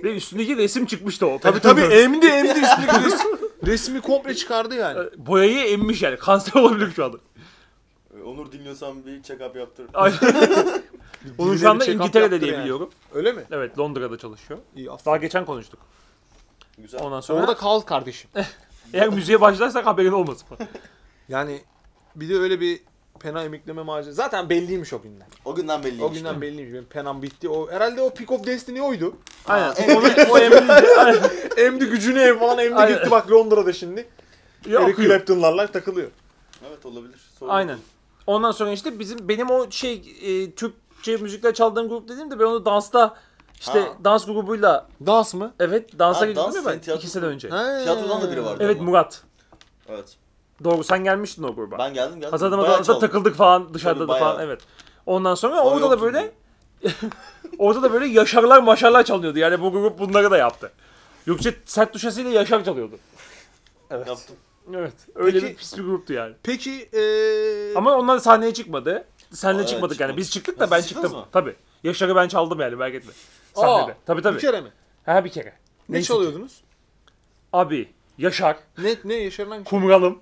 Ve üstündeki resim çıkmıştı o. Tabii tabii emdi emdi üstündeki resim. Resmi komple çıkardı yani. Boyayı emmiş yani. Kanser olabilir şu anda. Onur dinliyorsan bir check-up yaptır. Aynen. Onun şu anda İngiltere'de diye yani. biliyorum. Öyle mi? Evet Londra'da çalışıyor. İyi aferin. Daha geçen konuştuk. Güzel. Ondan sonra Orada kal kardeşim. eğer müziğe başlarsak haberin olmasın. Yani bir de öyle bir pena emekleme macerası. Zaten belliymiş o günden. O günden belliymiş. O günden belliymiş. Benim penam bitti. O herhalde o Pick of Destiny oydu. Aynen. Onu, o. Aynen. emdi gücünü ev falan emdi Aynen. gitti bak Londra'da şimdi. Ya, Eric akıyor. Clapton'larla takılıyor. Evet olabilir. Sorun Aynen. yok. Ondan sonra işte bizim benim o şey e, Türkçe müzikler çaldığım grup dediğimde ben onu dansta işte Ha. dans grubuyla Dans mı? evet dansa Ha, gittim dans, sen ben? tiyatro- İki sene önce. Ha. Tiyatrodan da biri vardı Evet ama. Murat. Evet. Doğru sen gelmiştin o gruba. Ben geldim geldim. Hatırladım Bayağı çaldım. takıldık falan dışarıda Tabii, da falan bayağı. evet. Ondan sonra Ama orada da böyle orada da böyle yaşarlar maşarlar çalınıyordu. Yani bu grup bunları da yaptı. Yoksa sert düşesiyle yaşar çalıyordu. Yaptım. Evet. Öyle Peki- bir pis bir gruptu yani. Peki eee Ama onlar sahneye çıkmadı. Senle Evet, çıkmadık yani. çıkmadık. Biz çıktık da Ha, ben siz çıktınız çıktım. mı? Tabii. Yaşar'ı ben çaldım yani merak etme. Sahnede. Aa, tabii tabii. bir kere mi? Ha bir kere. Ne Neyse ki. çalıyordunuz? Abi, Yaşar, Ne ne Yaşar'ın hangi Kumralım.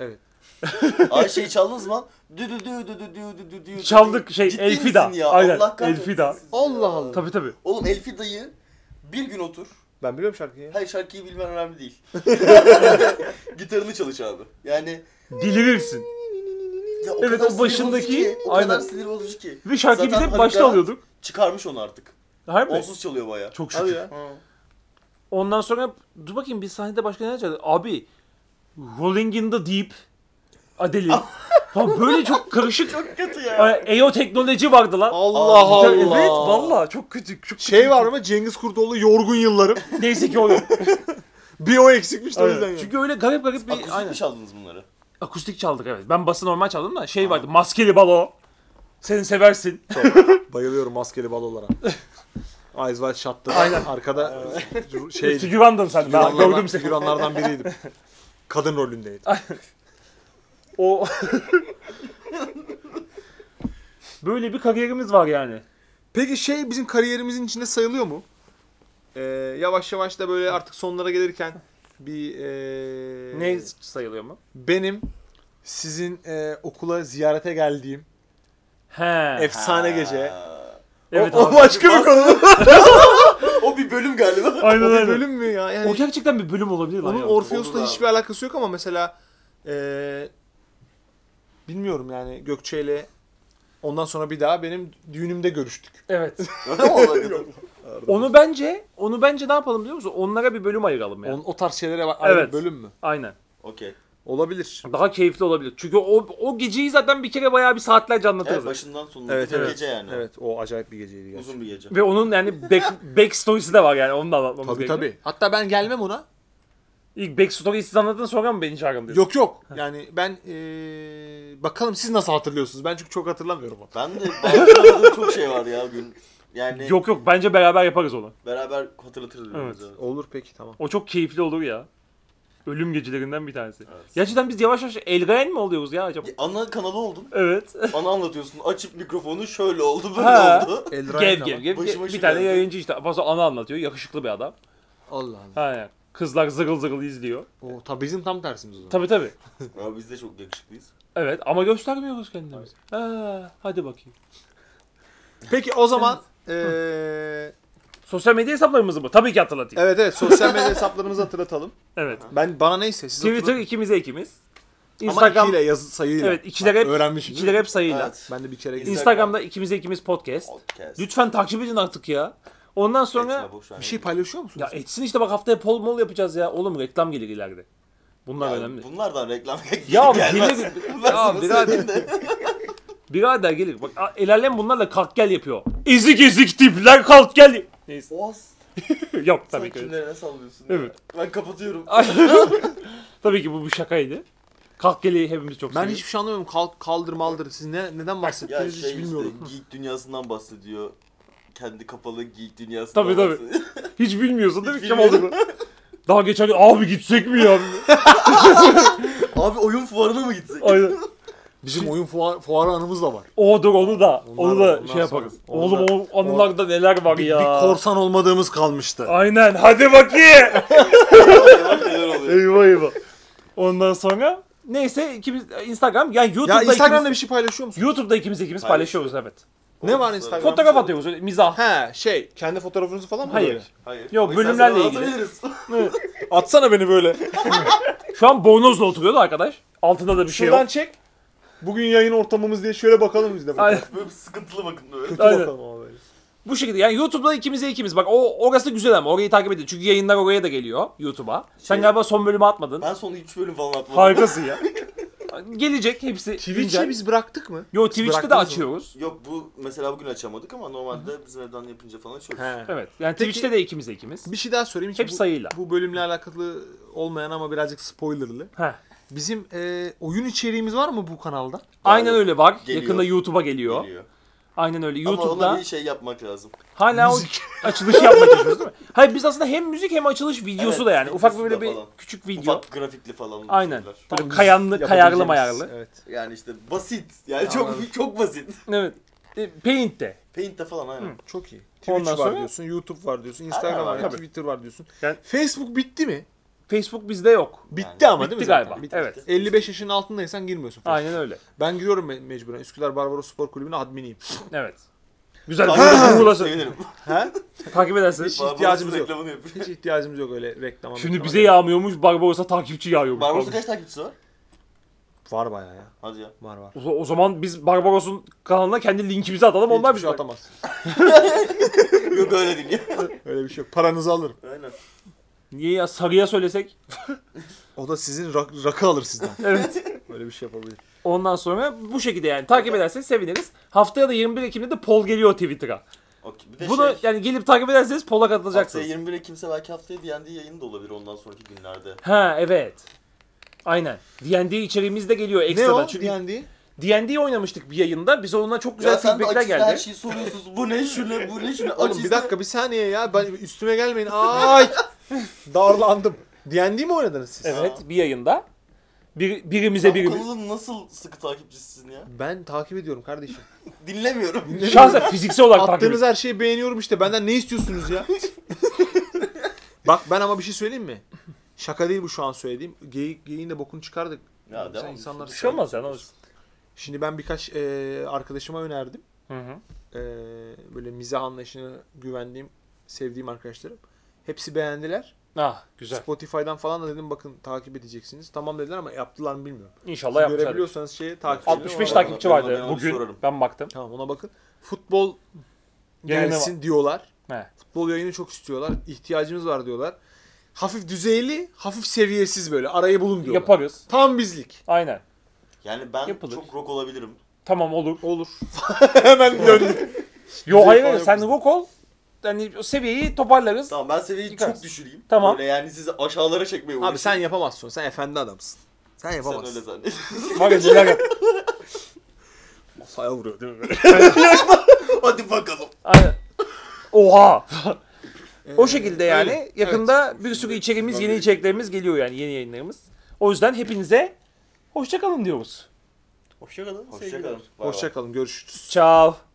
Ay şeyi çaldınız mı? Dü dü dü dü dü dü dü dü dü. Çaldık şey Ciddi Elfida. misin ya? Aynen. Allah kahretsin. Elfida. Allah Allah. Tabii tabii. Oğlum Elfida'yı bir gün otur. Ben biliyorum şarkıyı. Hayır şarkıyı bilmen önemli değil. Gitarını çalış abi. Yani Delirirsin. Ya o Evet, kadar o sinir başındaki- bozucu ki, o aynen. kadar sinir bozucu ki. Ve şarkıyı Zaten biz hep başta alıyorduk. Çıkarmış onu artık. Harbi. Onsuz çalıyor baya. Çok şükür. ya. Ondan sonra dur bakayım bir sahnede başka ne çaldı? Abi Rolling in the Deep Adele'in. Falan böyle çok karışık. Çok kötü ya. Yani EO teknoloji vardı lan. Allah Allah. Evet valla çok kötü. Çok Şey var mı? Cengiz Kurtoğlu yorgun yıllarım. Neyse ki oluyor. bir o eksikmiş de o yüzden Aynen. ya. Çünkü öyle garip garip bir Akustik aynen. mi çaldınız bunları? Akustik çaldık evet. Ben bası normal çaldım da şey vardı maskeli balo. Sen seversin. Bayılıyorum maskeli balolara. Eyes Wide Shut'ta. Aynen. Arkada şey Figürandın sen figüranlardan, gördüm seni. figüranlardan biriydim. Kadın rolündeydim. O Böyle bir kariyerimiz var yani. Peki şey bizim kariyerimizin içinde sayılıyor mu? Ee, yavaş yavaş da böyle artık sonlara gelirken bir ee, Ne sayılıyor mu? benim sizin ee, okula ziyarete geldiğim He. efsane gece. Evet o, o abi. başka bir konu. O bir bölüm galiba. Aynen o bir öyle. bölüm mü ya? Yani O gerçekten bir bölüm olabilir lan onun ya. Orpheus'la hiçbir alakası yok ama mesela ee, bilmiyorum yani Gökçe ile ondan sonra bir daha benim düğünümde görüştük. Evet. Onu bence, onu bence ne yapalım biliyor musun? Onlara bir bölüm ayıralım ya. On, o tarz şeylere bak- ayrı Evet. bir bölüm mü? Aynen. Okey. Olabilir. Daha keyifli olabilir. Çünkü o o geceyi zaten bir kere bayağı bir saatlerce anlatırız. Evet başından sonuna Evet, bir evet. gece yani. Evet o acayip bir geceydi gerçekten. Uzun bir gece. Ve onun yani back, back story'si de var yani onu da anlatmamız Tabii gerekiyor. tabii. Hatta ben gelmem ona. İlk back story'yi siz anlatın sonra mı beni çağırın diyorsun? Yok yok. Yani ben eee, bakalım siz nasıl hatırlıyorsunuz? Ben çünkü çok hatırlamıyorum. onu. Ben de bazı çok şey var ya gün. Yani Yok yok bence beraber yaparız onu. beraber hatırlatırız birbirimize. Evet. Olur peki tamam. O çok keyifli olur ya. Ölüm gecelerinden bir tanesi. Evet. Gerçekten biz yavaş yavaş Elgayen mi oluyoruz ya acaba? Ya Ana kanalı oldun. Evet. Ana anlatıyorsun. Açıp mikrofonu şöyle oldu böyle Ha. oldu. gev gev gev. Başıma bir şu tane geldi. yayıncı işte. Fazla ana anlatıyor. Yakışıklı bir adam. Allah Allah. Ha yani. Kızlar zıgıl zıgıl izliyor. O tabii bizim tam tersimiz o zaman. Tabii tabii. Ya biz de çok yakışıklıyız. Evet ama göstermiyoruz kendimizi. Ha, hadi bakayım. Peki o zaman eee Sosyal medya hesaplarımızı mı? Tabii ki hatırlatayım. evet evet sosyal medya hesaplarımızı hatırlatalım. Evet. Ben bana neyse siz Twitter hatırlatın. ikimize ikimiz. Ama Instagram ikiyle yazı sayıyla. evet ikiler hep Öğrenmişim. ikiler hep sayıyla. Evet. Ben de bir kere Instagram. Instagram'da ikimize ikimiz podcast. Podcast. Lütfen takip edin artık ya. Ondan sonra Etme, boş ver. bir şey paylaşıyor musunuz? ya etsin işte bak haftaya pol mol yapacağız ya. Oğlum reklam gelir ileride. Bunlar Ya önemli. Bunlardan reklam Ya gelmez. gelir. Ya birader, söyleyeyim de. birader gelir. Bak a- el alem bunlarla kalk gel yapıyor. Ezik ezik tipler kalk gel. Neyse. Oğaz. Yok tabii ki. öyle. kimlere sallıyorsun? Evet. ya? Ben kapatıyorum. tabii ki bu bir şakaydı. Kalk geli hepimiz çok Ben seviyoruz. hiçbir şey anlamıyorum. Kalk, kaldır maldır. Siz ne neden ya bahsettiğinizi şey hiç bilmiyorum. işte geek dünyasından bahsediyor. Kendi kapalı geek dünyasından Tabii, tabii. bahsediyor. Hiç bilmiyorsun değil mi Hiç kim olduğunu? Daha geçen gün abi gitsek mi ya? Abi oyun fuarına mı gitsek? Aynen. Bizim oyun fuar, fuarı anımız da var. O dur onu da. Onlar onu da- şey yaparız. sonra. Oğlum o anılarda neler var Bir, ya. bir korsan olmadığımız kalmıştı. Aynen hadi bakayım. Eyvah eyvah. Ondan sonra neyse ikimiz Instagram yani YouTube'da Ya Instagram'da ikimiz, bir şey paylaşıyor musun? YouTube'da ikimiz ikimiz paylaşıyoruz evet. Ne var Instagram'da? Fotoğraf atıyoruz öyle mizah. He şey kendi fotoğrafınızı falan mı Hayır. böyle? Hayır. Yok, bölümlerle ilgili. Atsana beni böyle. Şu an bornozla oturuyordu arkadaş. Altında da bir şey Şuradan yok. çek. Bugün yayın ortamımız diye şöyle bakalım biz de. bakalım. Aynen. Böyle bir sıkıntılı bakın böyle. Kötü Aynen. bakalım ama böyle. Bu şekilde yani YouTube'da ikimize ikimiz. Bak o orası güzel ama orayı takip edin. Çünkü yayınlar oraya da geliyor YouTube'a. Sen Şey- galiba son bölümü atmadın. Ben son 3 bölüm falan atmadım. Harikasın ya. Gelecek hepsi. Twitch'i güncel. biz bıraktık mı? Yo Twitch'te de bıraktınız mı? açıyoruz. Yok bu mesela bugün açamadık ama normalde bizim evden yapınca falan açıyoruz. He. Evet. Yani Peki- Twitch'te de ikimize ikimiz. Bir şey daha sorayım. Hiç Hep bu, sayıyla. Bu bölümle alakalı olmayan ama birazcık spoilerlı. Heh. Bizim e, oyun içeriğimiz var mı bu kanalda? Aynen öyle var. Geliyor. Yakında YouTube'a geliyor. Geliyor. Aynen öyle. Ama YouTube'da ona bir şey yapmak lazım. hala Müzik. o açılışı yapmaya çalışıyoruz değil mi? Hayır biz aslında hem müzik hem açılış videosu Evet, da yani. Ufak videosu böyle da bir falan. küçük video. Ufak grafikli falan. Aynen. şeyler. Böyle kayanlı, kayarlı mayarlı. Evet. Yani işte basit. Yani çok Anladım. çok basit. Evet. E, Paint'te. Paint'te falan aynen. Çok iyi. Ondan Twitch var sonra- diyorsun, YouTube var diyorsun, Instagram var, Tabii. Twitter var diyorsun. Yani- Facebook bitti mi? Facebook bizde yok. Bitti Yani ama değil mi Bitti zaten? galiba. Bitti. Evet. 55 yaşın altındaysan girmiyorsun. Facebook'a. Aynen öyle. Ben giriyorum me- mecburen. Üsküdar Barbaros Spor Kulübü'ne adminiyim. Evet. Güzel. Burası. Sevinirim. He? Takip ederseniz. Hiç ihtiyacımız yok. Reklamını yapıyor. Hiç ihtiyacımız yok öyle reklama. Şimdi bize yağmıyormuş, Barbaros'a takipçi yağıyormuş. Barbaros'ta kaç takipçisi var? Var bayağı ya. Hadi ya. Var var. O, o zaman biz Barbaros'un kanalına kendi linkimizi atalım. Onlar Hiçbir bizi şey atamaz. Yok öyle değil ya. Öyle bir şey yok. Paranızı alırım. Aynen. Niye ya sarıya söylesek? O da sizin rak- rakı alır sizden. Evet. Öyle bir şey yapabilir. Ondan sonra bu şekilde yani takip ederseniz seviniriz. Haftaya da 21 Ekim'de de Pol geliyor Twitter'a. Okey. Bir de Bunu şey, yani gelip takip ederseniz Pol'a haftaya katılacaksınız. 21 Ekim'se belki haftaya D&D yayını da olabilir ondan sonraki günlerde. Ha evet. Aynen. D&D içeriğimiz de geliyor Ne ekstradan. o? Çünkü D&D? D&D oynamıştık bir yayında. Bize onunla çok güzel Ya sen de feedbackler açıkta geldi. her şeyi soruyorsunuz. Bu ne şu ne bu ne şu ne. Aç Oğlum bir dakika bir saniye ya. Ben üstüme gelmeyin. Ay! Darlandım. D&D mi oynadınız siz? Evet, bir yayında. Bir, birimize Sen bu birimiz. kanalın nasıl sıkı takipçisisin ya? Ben takip ediyorum kardeşim. Dinlemiyorum. Şahsen fiziksel olarak takip Attığınız ediyorum. her şeyi beğeniyorum işte. Benden ne istiyorsunuz ya? Bak ben ama bir şey söyleyeyim mi? Şaka değil bu şu an söylediğim. Geyik, geyiğin de bokunu çıkardık. Ya Sen devam. insanlar- Bir şey olmaz ya ne olacak? Şimdi ben birkaç e, arkadaşıma önerdim. Hı hı. E, böyle mizah anlayışına güvendiğim, sevdiğim arkadaşlarım. Hepsi beğendiler. Ah güzel. Spotify'dan falan da dedim bakın takip edeceksiniz. Tamam dediler ama yaptılar mı bilmiyorum. İnşallah yapmışlar. Görebiliyorsanız şeyi takip edin. 65 Ona- takipçi vardı ben bugün. sorarım. Ben baktım. Tamam ona bakın. Futbol Yayını gelsin diyorlar. He. Futbol yayını çok istiyorlar. İhtiyacımız var diyorlar. Hafif düzeyli, hafif seviyesiz böyle. Arayı bulun diyorlar. Yaparız. Tam bizlik. Aynen. Yani ben Yapılır. çok rock olabilirim. Tamam olur. Olur. Hemen döndük. Yo hayır sen rock ol. Yani o seviyeyi toparlarız. Tamam ben seviyeyi Yıkarsın. çok düşüreyim. Tamam. Böyle yani sizi aşağılara çekmeye uğraşayım. Abi sen yapamazsın. Sen efendi adamsın. Sen Sen yapamazsın. öyle zannet. Bak neler yap. Masaya vuruyor değil mi? Hadi bakalım. Aynen. Oha. o şekilde yani öyle. yakında bir sürü içeriğimiz, yeni içeriklerimiz geliyor yani yeni yayınlarımız. O yüzden hepinize hoşça kalın diyoruz. Hoşçakalın. Hoşçakalın. Hoşçakalın. Görüşürüz. Ciao.